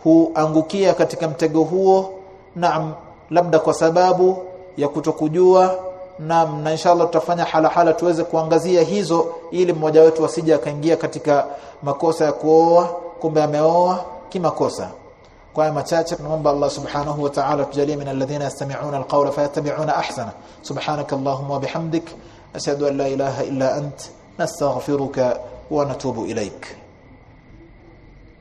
huangukia katika mtego huo. Naam labda kwa sababu ya kutokujua. Na, na inshallah tutafanya hala hala tuweze kuangazia hizo ili mmoja wetu asije akaingia katika makosa ya kuoa kumbe ameoa kimakosa kwa machache tunaomba Allah subhanahu wa ta'ala tujalie min alladhina yastami'una alqawla fayattabi'una ahsana subhanaka allahumma wa bihamdik ashhadu an la ilaha illa ant nastaghfiruka wa natubu ilaik